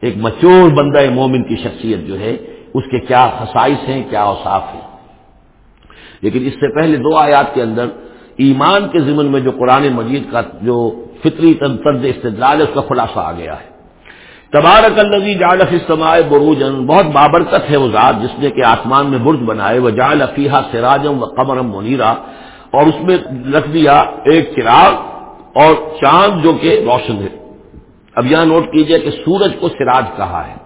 ایک مچور بندہ مومن کی شخصیت جو ہے، اس کے کیا خصائص ہیں، کیا اوصاف ہیں۔ لیکن اس سے پہلے دو آیات کے اندر، ایمان کے ضمن میں جو قرآن مجید کا جو فطری طرز استدلال ہے، اس کا خلاصہ آ گیا ہے۔ تبارک النبی جال سمائے بروجن بہت بابرکت ہے وہ ذات جس نے کہ آسمان میں برج بنائے وہ جال افیحا سراجم و قمرم منیرا، اور اس میں رکھ دیا ایک چراغ اور چاند جو کہ روشن ہے۔ اب یہاں نوٹ کیجیے کہ سورج کو سراج کہا ہے۔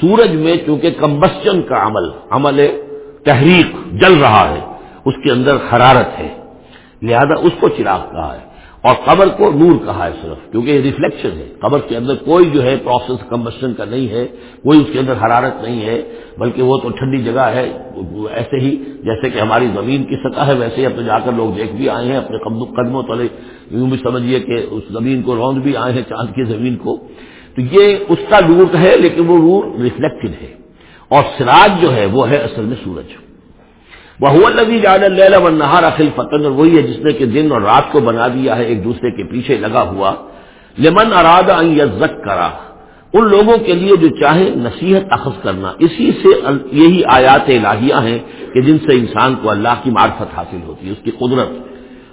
سورج میں چونکہ کمبسچن کا عمل عمل تحریک جل رہا ہے، اس کے اندر حرارت ہے، لہذا اس کو چراغ کہا ہے۔ اور قبر کو نور کہا ہے صرف، کیونکہ یہ ریفلیکشن ہے۔ قبر کے اندر کوئی جو ہے پروسیس کمبشن کا نہیں ہے، کوئی اس کے اندر حرارت نہیں ہے، بلکہ وہ تو ٹھنڈی جگہ ہے، ایسے ہی جیسے کہ ہماری زمین کی سطح ہے، ویسے ہی اب تو جا کر لوگ دیکھ بھی آئے ہیں، اپنے قدموں تلے۔ یوں بھی سمجھیے کہ اس زمین کو روند بھی آئے ہیں، چاند کی زمین کو۔ تو یہ اس کا نور ہے، لیکن وہ نور ریفلیکٹڈ ہے۔ اور سراج جو ہے، وہ ہے اصل میں سورج۔ وہ نبی جان اللہ خل فتن اور وہی ہے جس نے کہ دن اور رات کو بنا دیا ہے، ایک دوسرے کے پیچھے لگا ہوا۔ لمن اراد یزک کرا ان لوگوں کے لیے جو چاہے نصیحت اخذ کرنا۔ اسی سے یہی آیات الہیہ ہیں کہ جن سے انسان کو اللہ کی معرفت حاصل ہوتی ہے، اس کی قدرت،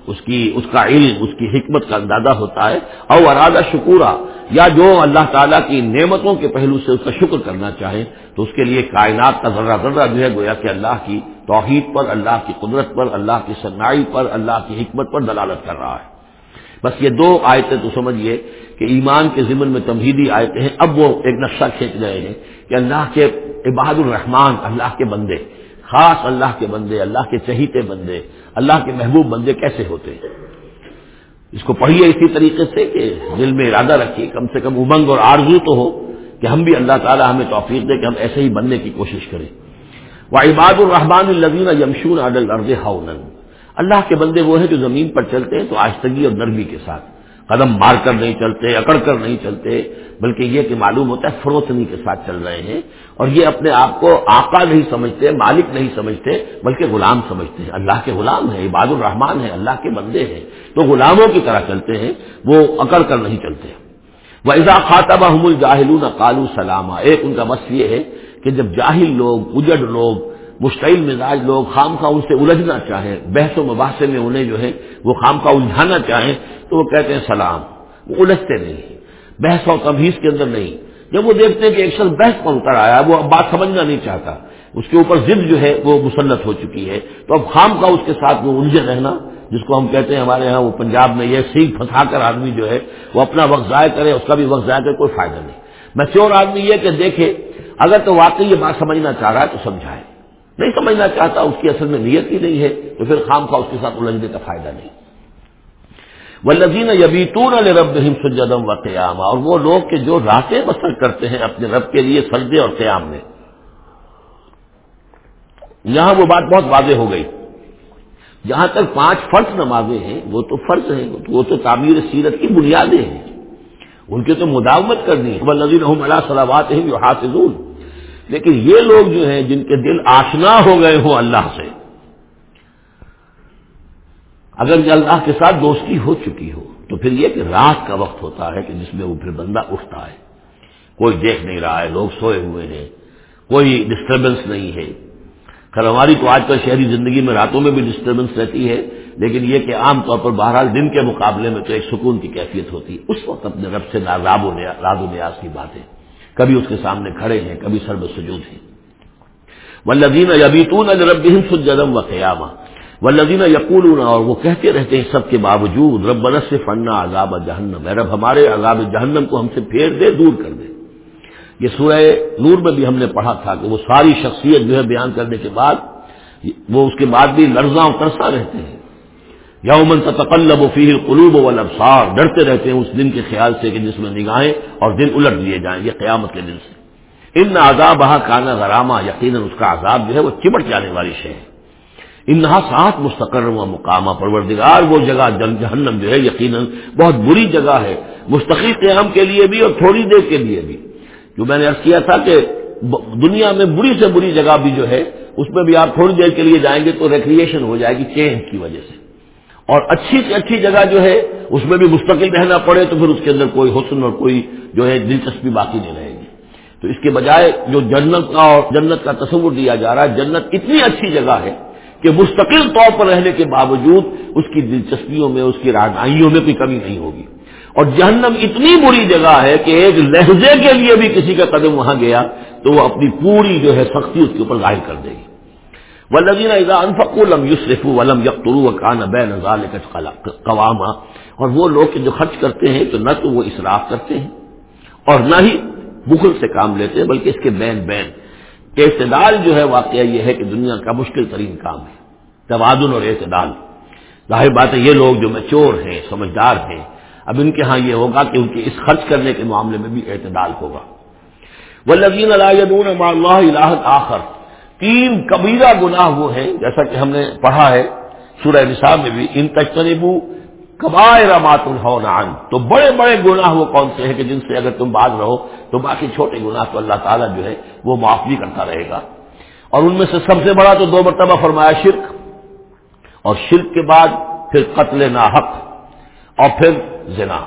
اس کی اس کا علم، اس کی حکمت کا اندازہ ہوتا ہے۔ اور ارادہ شکورا یا جو اللہ تعالیٰ کی نعمتوں کے پہلو سے اس کا شکر کرنا چاہے، تو اس کے لیے کائنات کا ذرہ ذرہ جو ہے گویا کہ اللہ کی توحید پر، اللہ کی قدرت پر، اللہ کی صنائی پر، اللہ کی حکمت پر دلالت کر رہا ہے۔ بس یہ دو آیتیں تو سمجھیے کہ ایمان کے ضمن میں تمہیدی آیتیں ہیں، اب وہ ایک نقشہ کھینچ رہے ہیں کہ اللہ کے عباد الرحمان اللہ کے بندے، خاص اللہ کے بندے، اللہ کے چہیتے بندے، اللہ کے محبوب بندے کیسے ہوتے ہیں؟ اس کو پڑھیے اسی طریقے سے کہ دل میں ارادہ رکھیے، کم سے کم امنگ اور آرزو تو ہو کہ ہم بھی اللہ تعالیٰ ہمیں توفیق دے کہ ہم ایسے ہی بننے کی کوشش کریں۔ وہ عباد الرحمان الدین یمشون عدل ارض ہاؤن اللہ کے بندے وہ ہیں جو زمین پر چلتے ہیں تو آہستگی اور نرمی کے ساتھ۔ قدم مار کر نہیں چلتے، اکڑ کر نہیں چلتے، بلکہ یہ کہ معلوم ہوتا ہے فروتنی کے ساتھ چل رہے ہیں، اور یہ اپنے آپ کو آقا نہیں سمجھتے، مالک نہیں سمجھتے، بلکہ غلام سمجھتے ہیں۔ اللہ کے غلام ہیں، عباد الرحمان ہیں، اللہ کے بندے ہیں۔ تو غلاموں کی طرح چلتے ہیں، وہ اکڑ کر نہیں چلتے۔ وہ ایزا خاطب احمد الجاہلون کالو سلامہ ایک ان کا بس یہ ہے کہ جب جاہل لوگ، اجڑ لوگ مشتعل مزاج لوگ خام خواہ ان سے الجھنا چاہیں، بحث و مباحثے میں انہیں جو ہے وہ خام خواہ الجھانا چاہیں، تو وہ کہتے ہیں سلام، وہ الجھتے نہیں بحث و تبھیز کے اندر نہیں۔ جب وہ دیکھتے ہیں کہ ایک شخص بحث پر اتر آیا، وہ اب بات سمجھنا نہیں چاہتا۔ اس کے اوپر ضد جو ہے، وہ مسلط ہو چکی ہے۔ تو اب خام کا اس کے ساتھ وہ الجھے رہنا، جس کو ہم کہتے ہیں ہمارے ہاں وہ پنجاب میں یہ سیکھ پھنسا کر آدمی جو ہے، وہ اپنا وقت ضائع کرے، اس کا بھی وقت ضائع کرے، کوئی فائدہ نہیں۔ میں آدمی یہ کہ دیکھے، اگر تو واقعی یہ بات سمجھنا چاہ رہا ہے تو سمجھائے۔ نہیں سمجھنا چاہتا، اس کی اصل میں نیت ہی نہیں ہے، تو پھر خام کا اس کے ساتھ الجھنے کا فائدہ نہیں۔ وہ لذین یبیتون رب سجدم و قیام اور وہ لوگ کے جو راتیں بسر کرتے ہیں اپنے رب کے لیے سجدے اور قیام میں۔ یہاں وہ بات بہت واضح ہو گئی۔ جہاں تک پانچ فرض نمازیں ہیں، وہ تو فرض ہیں، وہ تو تعمیر سیرت کی بنیادیں ہیں۔ ان کی تو مداومت کرنی ہے۔ وہ نظیر صلاحات ہیں جو حاصل لیکن یہ لوگ جو ہیں جن کے دل آشنا ہو گئے ہوں اللہ سے، اگر اللہ کے ساتھ دوستی ہو چکی ہو، تو پھر یہ کہ رات کا وقت ہوتا ہے کہ جس میں وہ پھر بندہ اٹھتا ہے۔ کوئی دیکھ نہیں رہا ہے، لوگ سوئے ہوئے ہیں، کوئی ڈسٹربنس نہیں ہے۔ خیر، ہماری تو آج کل شہری زندگی میں راتوں میں بھی ڈسٹربنس رہتی ہے، لیکن یہ کہ عام طور پر بہرحال دن کے مقابلے میں تو ایک سکون کی کیفیت ہوتی ہے۔ اس وقت اپنے رب سے راب و نیاز کی بات ہے کبھی اس کے سامنے کھڑے ہیں، کبھی سرب سجود ہیں۔ ولدین یبیتون رب سجدم و قیامہ ولدین یقول اور وہ کہتے رہتے ہیں سب کے باوجود رب سے فننا عذاب جہنم رب، ہمارے عذاب جہنم کو ہم سے پھیر دے، دور کر دے۔ یہ سورہ نور میں بھی ہم نے پڑھا تھا کہ وہ ساری شخصیت جو ہے بیان کرنے کے بعد، وہ اس کے بعد بھی لرزاں ترسا رہتے ہیں۔ یومن تقلب و فی قلوب و ڈرتے رہتے ہیں اس دن کے خیال سے کہ جس میں نگاہیں اور دن الٹ دیے جائیں، یہ قیامت کے دن سے۔ ان عذاب کانا غرامہ، یقیناً اس کا عذاب جو ہے وہ چمٹ جانے والی شے ہے۔ انہا سات مستقر و مقامہ پروردگار، وہ جگہ جہنم جو ہے یقیناً بہت بری جگہ ہے، مستقل قیام کے لیے بھی اور تھوڑی دیر کے لیے بھی۔ جو میں نے عرض کیا تھا کہ دنیا میں بری سے بری جگہ بھی جو ہے، اس میں بھی آپ تھوڑی دیر کے لیے جائیں گے تو ریکریشن ہو جائے گی چینج کی وجہ سے۔ اور اچھی سے اچھی جگہ جو ہے اس میں بھی مستقل رہنا پڑے تو پھر اس کے اندر کوئی حسن اور کوئی جو ہے دلچسپی باقی نہیں رہے گی۔ تو اس کے بجائے جو جنت کا اور جنت کا تصور دیا جا رہا ہے، جنت اتنی اچھی جگہ ہے کہ مستقل طور پر رہنے کے باوجود اس کی دلچسپیوں میں، اس کی رہنائیوں میں کوئی کمی نہیں ہوگی۔ اور جہنم اتنی بری جگہ ہے کہ ایک لہجے کے لیے بھی کسی کا قدم وہاں گیا تو وہ اپنی پوری جو ہے سختی اس کے اوپر ظاہر کر دے گی۔ ولدین انفق الم یوسف ولم یقرو کان بے نظال قواما اور وہ لوگ جو خرچ کرتے ہیں تو نہ تو وہ اصراف کرتے ہیں اور نہ ہی بخل سے کام لیتے ہیں، بلکہ اس کے بین بین۔ اعتدال جو ہے، واقعہ یہ ہے کہ دنیا کا مشکل ترین کام ہے۔ توازن اور اعتدال۔ ظاہر بات ہے، یہ لوگ جو میچور ہیں، سمجھدار ہیں، اب ان کے ہاں یہ ہوگا کہ ان کے اس خرچ کرنے کے معاملے میں بھی اعتدال ہوگا۔ وہ لذین اللہ آخر۔ تین کبیرہ گناہ وہ ہیں، جیسا کہ ہم نے پڑھا ہے سورہ نصاب میں بھی، ان تجتنبو کبائر مات الحان تو بڑے بڑے گناہ وہ کون سے ہیں کہ جن سے اگر تم باز رہو، تو باقی چھوٹے گناہ تو اللہ تعالیٰ جو ہے وہ معاف بھی کرتا رہے گا۔ اور ان میں سے سب سے بڑا تو دو مرتبہ فرمایا شرک، اور شرک کے بعد پھر قتل ناحق، اور پھر زنا۔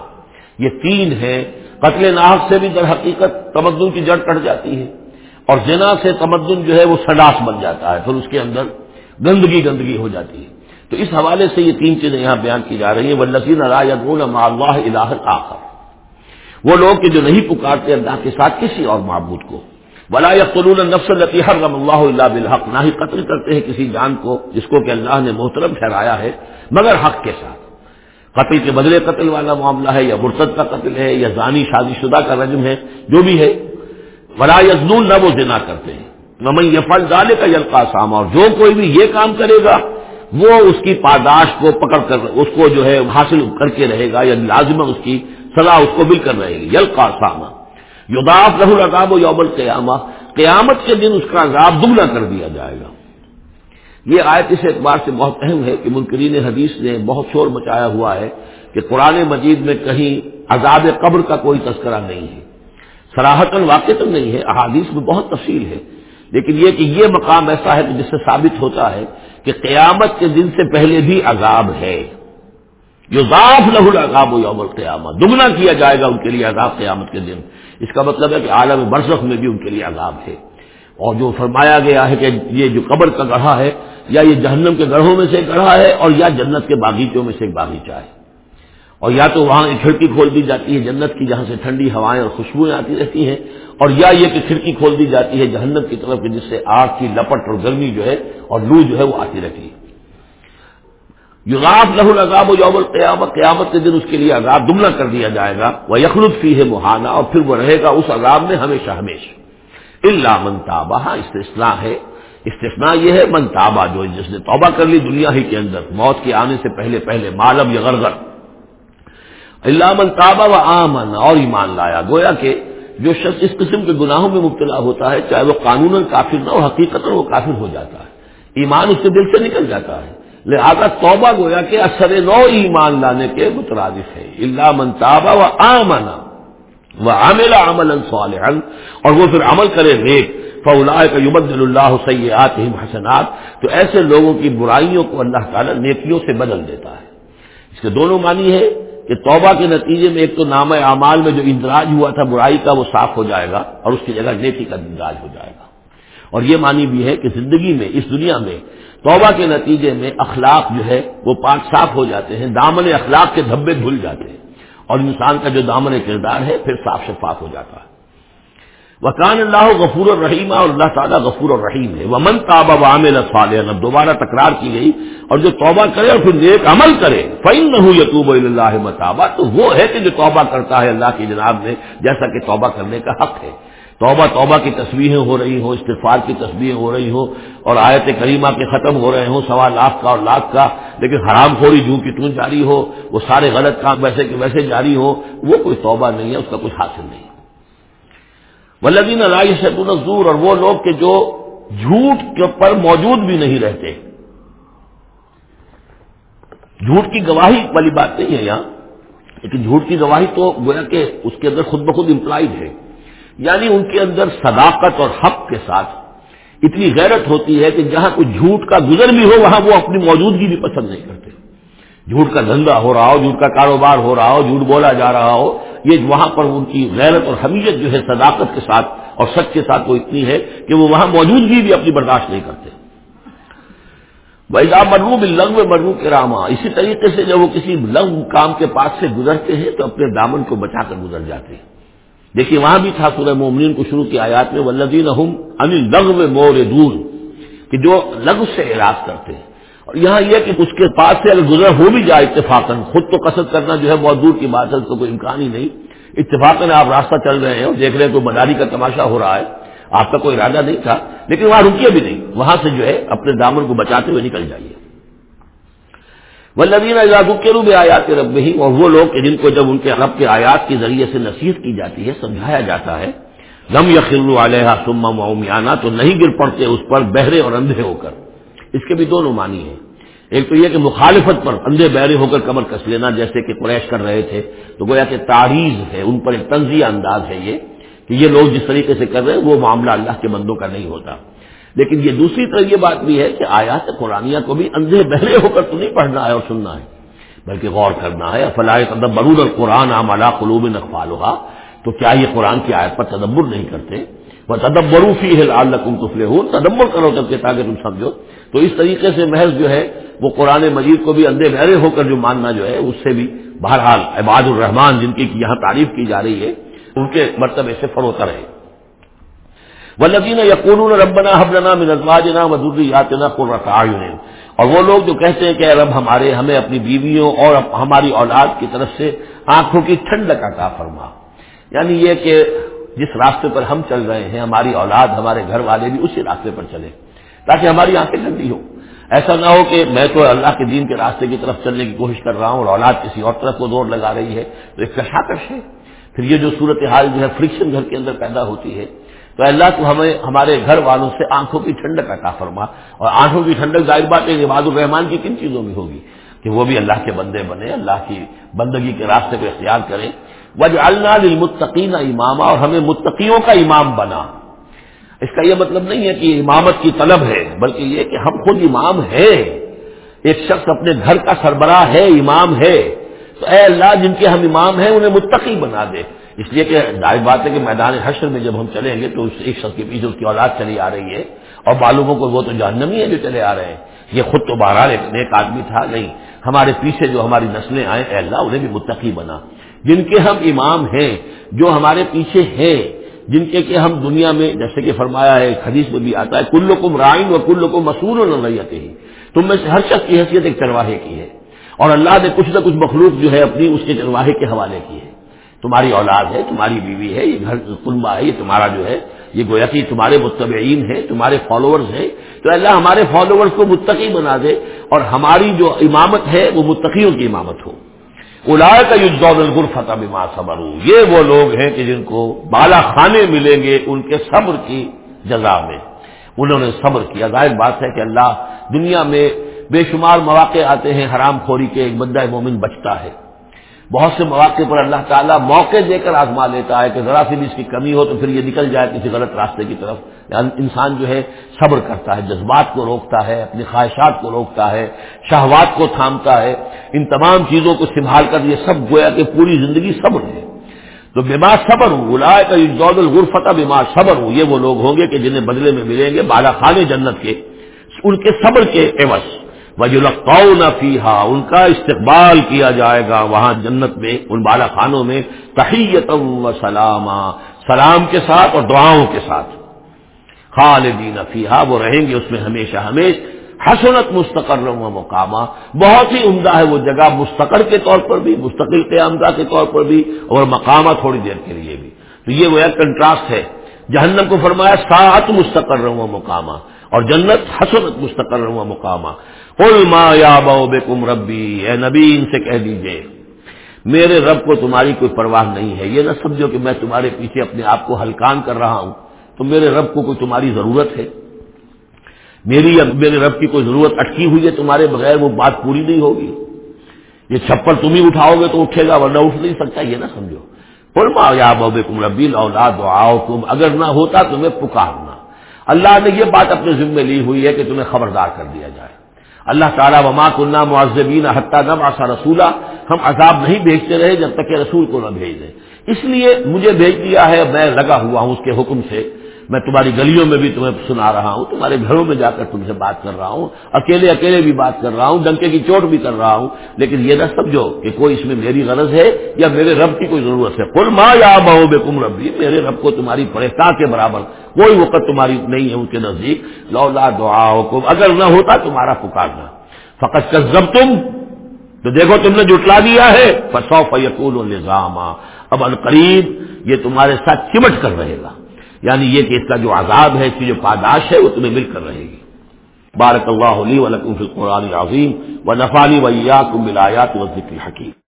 یہ تین ہیں۔ قتل ناحق سے بھی در حقیقت تمدن کی جڑ کٹ جاتی ہے۔ اور زنا سے تمدن جو ہے وہ سڈاس بن جاتا ہے، پھر اس کے اندر گندگی گندگی ہو جاتی ہے۔ تو اس حوالے سے یہ تین چیزیں یہاں بیان کی جا رہی ہیں۔ وہ لسین اللہ الہ آخر۔ وہ لوگ کہ جو نہیں پکارتے اللہ کے ساتھ کسی اور معبود کو۔ ولا یقلون نفس التی حرم اللہ اللہ بالحق۔ نہ ہی قتل کرتے ہیں کسی جان کو جس کو کہ اللہ نے محترم ٹھہرایا ہے، مگر حق کے ساتھ۔ قتل کے بدلے قتل والا معاملہ ہے، یا مرتد کا قتل ہے، یا زانی شادی شدہ کا رجم ہے، جو بھی ہے۔ ولا یزنون نہ وہ زنا کرتے ہیں۔ نمن یہ فل ڈالے کا یلقا سام اور جو کوئی بھی یہ کام کرے گا، وہ اس کی پاداش کو پکڑ کر، اس کو جو ہے حاصل کر کے رہے گا یعنی یا لازمہ اس کی سزا اس کو مل کر رہے گی۔ یلقا ساما یوداف رہ العذاب و یوبل قیامت کے دن اس کا عذاب دگنا کر دیا جائے گا۔ یہ آیت اس اعتبار سے بہت اہم ہے کہ منکرین حدیث نے بہت شور مچایا ہوا ہے کہ قرآن مجید میں کہیں عذاب قبر کا کوئی تذکرہ نہیں ہے۔ سراہتن واقع تو نہیں ہے، احادیث میں بہت تفصیل ہے۔ لیکن یہ کہ یہ مقام ایسا ہے کہ جس سے ثابت ہوتا ہے کہ قیامت کے دن سے پہلے بھی عذاب ہے۔ جو ذاف لہو العذاب و یوم القیامت دگنا کیا جائے گا ان کے لیے عذاب قیامت کے دن۔ اس کا مطلب ہے کہ عالم برسخ میں بھی ان کے لیے عذاب ہے۔ اور جو فرمایا گیا ہے کہ یہ جو قبر کا گڑھا ہے، یا یہ جہنم کے گڑھوں میں سے ایک گڑھا ہے، اور یا جنت کے باغیچوں میں سے ایک باغیچہ ہے۔ اور یا تو وہاں ایک کھڑکی کھول دی جاتی ہے جنت کی جہاں سے ٹھنڈی ہوائیں اور خوشبوئیں آتی رہتی ہیں، اور یا یہ کہ کھڑکی کھول دی جاتی ہے جہنم کی طرف جس سے آگ کی لپٹ اور گرمی جو ہے اور لو جو ہے وہ آتی رہتی ہے۔ یوزاف لہ العذاب و یوم القیامت قیامت کے دن اس کے لیے عذاب دمنا کر دیا جائے گا۔ وہ یخلط فی ہے مہانا اور پھر وہ رہے گا اس عذاب میں ہمیشہ ہمیشہ۔ اللہ منتابہ ہاں، استثناء ہے۔ استثناء یہ ہے منتابہ جو جس نے توبہ کر لی دنیا ہی کے اندر، موت کے آنے سے پہلے پہلے مالم یا غرغر اللہ منتابہ و آمن، اور ایمان لایا۔ گویا کہ جو شخص اس قسم کے گناہوں میں مبتلا ہوتا ہے، چاہے وہ قانون کافر نہ ہو حقیقت وہ کافر ہو جاتا ہے۔ ایمان اس کے دل سے نکل جاتا ہے۔ لہذا توبہ گویا کہ اثر نو ایمان لانے کے مترادف ہے۔ اللہ منتابہ و آمنا وہ عامل عمل اور وہ پھر عمل کرے نیک فولا کا یوبد اللہ سیات حسنات۔ تو ایسے لوگوں کی برائیوں کو اللہ تعالیٰ نیکیوں سے بدل دیتا ہے۔ اس کے دونوں معنی ہے کہ توبہ کے نتیجے میں ایک تو نام اعمال میں جو اندراج ہوا تھا برائی کا وہ صاف ہو جائے گا اور اس کی جگہ نیکی کا اندراج ہو جائے گا۔ اور یہ معنی بھی ہے کہ زندگی میں، اس دنیا میں توبہ کے نتیجے میں اخلاق جو ہے وہ پاک صاف ہو جاتے ہیں، دامن اخلاق کے دھبے دھل جاتے ہیں اور انسان کا جو دامن کردار ہے پھر صاف شفاف ہو جاتا ہے۔ وکان اللہ غفور الرحیم اور اللہ تعالیٰ غفور الرحیم ہے. وہ من تابہ عامل صالح اب دوبارہ تکرار کی گئی اور جو توبہ کرے اور پھر نیک عمل کرے فین نہ یتوب اللہ متابہ تو وہ ہے کہ جو توبہ کرتا ہے اللہ کی جناب میں، جیسا کہ توبہ کرنے کا حق ہے. توبہ توبہ کی تصویریں ہو رہی ہوں استفاد کی تصویریں ہو رہی ہوں اور آیت کریمہ کے ختم ہو رہے ہوں، سوا لاکھ کا اور لاکھ کا، لیکن حرام خوری جوں کی تون جاری ہو، وہ سارے غلط کام ویسے کہ ویسے جاری ہو وہ کوئی توبہ نہیں ہے، اس کا کچھ حاصل نہیں ولدین اللہ شد الزور، اور وہ لوگ کہ جو جھوٹ کے پر موجود بھی نہیں رہتے۔ جھوٹ کی گواہی والی بات نہیں ہے یہاں، لیکن جھوٹ کی گواہی تو گویا کہ اس کے اندر خود بخود امپلائڈ ہے۔ یعنی ان کے اندر صداقت اور حق کے ساتھ اتنی غیرت ہوتی ہے کہ جہاں کوئی جھوٹ کا گزر بھی ہو، وہاں وہ اپنی موجودگی بھی پسند نہیں کرتے۔ جھوٹ کا دھندا ہو رہا ہو، جھوٹ کا کاروبار ہو رہا ہو، جھوٹ بولا جا رہا ہو، یہ وہاں پر ان کی غیرت اور حمیت جو ہے صداقت کے ساتھ اور سچ کے ساتھ وہ اتنی ہے کہ وہ وہاں موجودگی بھی اپنی برداشت نہیں کرتے۔ ویزا مرو بھی لنگ مرو کے راما اسی طریقے سے جب وہ کسی لنگ کام کے پاس سے گزرتے ہیں تو اپنے دامن کو بچا کر گزر جاتے ہیں۔ دیکھیے وہاں بھی تھا سورہ مومنین کو شروع کی آیات میں ولدین انل لغ مور دور کہ جو لغ سے اعراض کرتے ہیں۔ اور یہاں یہ کہ اس کے پاس سے اگر گزر ہو بھی جائے اتفاق خود تو قصد کرنا جو ہے بہت دور کی بات ہے، اس کو کوئی امکان ہی نہیں۔ اتفاق آپ راستہ چل رہے ہیں اور دیکھ رہے ہیں کوئی مداری کا تماشا ہو رہا ہے۔ آپ کا کوئی ارادہ نہیں تھا، لیکن وہاں رکیے بھی نہیں۔ وہاں سے جو ہے اپنے دامن کو بچاتے ہوئے نکل جائیے۔ ولدین اجاد کے روب آیات رب ہی اور وہ لوگ جن کو جب ان کے رب کے آیات کے ذریعے سے نصیحت کی جاتی ہے، سمجھایا جاتا ہے۔ غم یقین علیہ سما مومیانہ تو نہیں گر پڑتے اس پر بہرے اور اندھے ہو کر۔ اس کے بھی دونوں معنی ہیں۔ ایک تو یہ کہ مخالفت پر اندھے بہرے ہو کر کمر کس لینا جیسے کہ قریش کر رہے تھے، تو گویا کہ تاریخ ہے، ان پر ایک تنزیہ انداز ہے یہ کہ یہ لوگ جس طریقے سے کر رہے ہیں، وہ معاملہ اللہ کے بندوں کا نہیں ہوتا۔ لیکن یہ دوسری طرح یہ بات بھی ہے کہ آیات قرآنیہ کو بھی اندھے بہرے ہو کر تو نہیں پڑھنا ہے اور سننا ہے، بلکہ غور کرنا ہے۔ فلاح برود اور قرآن عام اللہ قلوب نقفال تو کیا یہ قرآن کی آیت پر تدبر نہیں کرتے؟ وہ تدبروفی ہے اللہ تفلے ہو تدبر کرو کر کے تاکہ تم سمجھو تو اس طریقے سے محض جو ہے، وہ قرآن مجید کو بھی اندھے بہرے ہو کر جو ماننا جو ہے، اس سے بھی بہرحال عباد الرحمان جن کی یہاں تعریف کی جا رہی ہے، ان کے مرتبے سے فروتا رہے۔ ولدین یقون ربنا حبلنا من ازواجنا وذریاتنا قرۃ اعین اور وہ لوگ جو کہتے ہیں کہ رب، ہمارے ہمیں اپنی بیویوں اور ہماری اولاد کی طرف سے آنکھوں کی ٹھنڈک عطا فرما۔ یعنی یہ کہ جس راستے پر ہم چل رہے ہیں، ہماری اولاد، ہمارے گھر والے بھی اسی راستے پر چلے۔ تاکہ ہماری آنکھیں ٹھنڈی ہو ایسا نہ ہو کہ میں تو اللہ کے دین کے راستے کی طرف چلنے کی کوشش کر رہا ہوں اور اولاد کسی اور طرف کو زور لگا رہی ہے۔ تو ایک کشاکش ہے۔ پھر یہ جو صورت حال جو ہے فرکشن گھر کے اندر پیدا ہوتی ہے۔ تو اللہ تو ہمیں، ہمارے گھر والوں سے آنکھوں کی ٹھنڈک عطا فرما۔ اور آنکھوں کی ٹھنڈک ظاہر بات ہے نواز الرحمان کی کن چیزوں میں ہوگی؟ کہ وہ بھی اللہ کے بندے بنے، اللہ کی بندگی کے راستے کو اختیار کریں۔ وج اللہ للمتقین امامہ اور ہمیں متقیوں کا امام بنا۔ اس کا یہ مطلب نہیں ہے کہ امامت کی طلب ہے، بلکہ یہ کہ ہم خود امام ہیں۔ ایک شخص اپنے گھر کا سربراہ ہے، امام ہے۔ تو اے اللہ، جن کے ہم امام ہیں، انہیں متقی بنا دے۔ اس لیے کہ ظاہر بات ہے کہ میدان حشر میں جب ہم چلیں گے تو ایک شخص کے پیچھے اس کی اولاد چلی آ رہی ہے۔ اور معلوموں کو وہ تو جہنمی ہے جو چلے آ رہے ہیں۔ یہ خود تو بہرحال ایک آدمی تھا، نہیں۔ ہمارے پیچھے جو ہماری نسلیں آئیں، اے اللہ، انہیں بھی متقی بنا۔ جن کے ہم امام ہیں، جو ہمارے پیچھے ہیں، جن کے کہ ہم دنیا میں، جیسے کہ فرمایا ہے حدیث میں بھی آتا ہے کلو کو رائن و کلو کو مسور و ہی تم میں سے ہر شخص کی حیثیت ایک چرواہے کی ہے۔ اور اللہ نے کچھ نہ کچھ مخلوق جو ہے اپنی اس کے چرواہے کے حوالے کی ہے۔ تمہاری اولاد ہے، تمہاری بیوی ہے، یہ گھر کنبا ہے، یہ تمہارا جو ہے، یہ گویا کہ تمہارے متبعین ہیں، تمہارے فالوورز ہیں۔ تو اللہ ہمارے فالوورز کو متقی بنا دے اور ہماری جو امامت ہے، وہ متقیوں کی امامت ہو۔ الاائے کا یوز الغرفتہ بما صبر یہ وہ لوگ ہیں کہ جن کو بالا خانے ملیں گے ان کے صبر کی جزا میں۔ انہوں نے صبر کیا۔ ظاہر بات ہے کہ اللہ دنیا میں بے شمار مواقع آتے ہیں، حرام خوری کے ایک بندہ مومن بچتا ہے۔ بہت سے مواقع پر اللہ تعالیٰ موقع دے کر آزما لیتا ہے کہ ذرا سی بھی اس کی کمی ہو تو پھر یہ نکل جائے کسی غلط راستے کی طرف۔ یعنی انسان جو ہے صبر کرتا ہے، جذبات کو روکتا ہے، اپنی خواہشات کو روکتا ہے، شہوات کو تھامتا ہے۔ ان تمام چیزوں کو سنبھال کر یہ سب گویا کہ پوری زندگی صبر ہے۔ تو بیمار صبر ہوں گلائے کا یوز الغرفتہ بیمار صبر ہوں یہ وہ لوگ ہوں گے کہ جنہیں بدلے میں ملیں گے، بالا خانے جنت کے، ان کے صبر کے عوض۔ وجلقاؤ نہ فیحا ان کا استقبال کیا جائے گا وہاں جنت میں، ان بالا خانوں میں تحیت و سلامہ سلام کے ساتھ اور دعاؤں کے ساتھ۔ خالدین فیحا وہ رہیں گے اس میں ہمیشہ ہمیشہ حسنت مستقر و مقامہ۔ بہت ہی عمدہ ہے وہ جگہ، مستقر کے طور پر بھی، مستقل قیامدہ کے طور پر بھی، اور مقامہ تھوڑی دیر کے لیے بھی۔ تو یہ وہ ایک کنٹراسٹ ہے۔ جہنم کو فرمایا سات مستقر و مقامہ۔ اور جنت حسنت مستقر و مقامہ۔ ما یا بو بے ربی، اے نبی، ان سے کہہ دیجیے، میرے رب کو تمہاری کوئی پرواہ نہیں ہے، یہ نہ سمجھو کہ میں تمہارے پیچھے اپنے آپ کو ہلکان کر رہا ہوں، تو میرے رب کو کوئی تمہاری ضرورت ہے؟ میری میرے رب کی کوئی ضرورت اٹکی ہوئی ہے تمہارے بغیر، وہ بات پوری نہیں ہوگی۔ یہ چھپر تم ہی اٹھاؤ گے تو اٹھے گا، ورنہ اٹھ نہیں سکتا، یہ نہ سمجھو۔ ما یا بے کم ربی اولاد دعاؤ تم اگر نہ ہوتا تمہیں پکارنا۔ اللہ نے یہ بات اپنے ذمے لی ہوئی ہے کہ تمہیں خبردار کر دیا جائے۔ اللہ تعالیٰ وما کنہ معذبین حتیٰ نب آسا رسولہ ہم عذاب نہیں بھیجتے رہے جب تک کہ رسول کو نہ بھیج دیں اس لیے مجھے بھیج دیا ہے، میں لگا ہوا ہوں اس کے حکم سے۔ میں تمہاری گلیوں میں بھی تمہیں سنا رہا ہوں، تمہارے گھروں میں جا کر تم سے بات کر رہا ہوں، اکیلے اکیلے بھی بات کر رہا ہوں، ڈنکے کی چوٹ بھی کر رہا ہوں، لیکن یہ نہ سمجھو کہ کوئی اس میں میری غرض ہے یا میرے رب کی کوئی ضرورت ہے۔ قل ماں یا بہو بے کم ربی، میرے رب کو تمہاری پڑھتا کے برابر کوئی وقت تمہاری نہیں ہے ان کے نزدیک۔ لولا دعا اگر نہ ہوتا تمہارا پکارنا۔ فقط کزب تم تو دیکھو تم نے جٹلا دیا ہے فسو فیقول الزام اب القریب، یہ تمہارے ساتھ چمٹ کر رہے گا۔ یعنی یہ کہ اس کا جو عذاب ہے، اس کی جو پاداش ہے، وہ تمہیں مل کر رہے گی۔ بارک اللہ علی ولکم فی القرآن العظیم و نفالی ویا کم ملایات و ذکر حکیم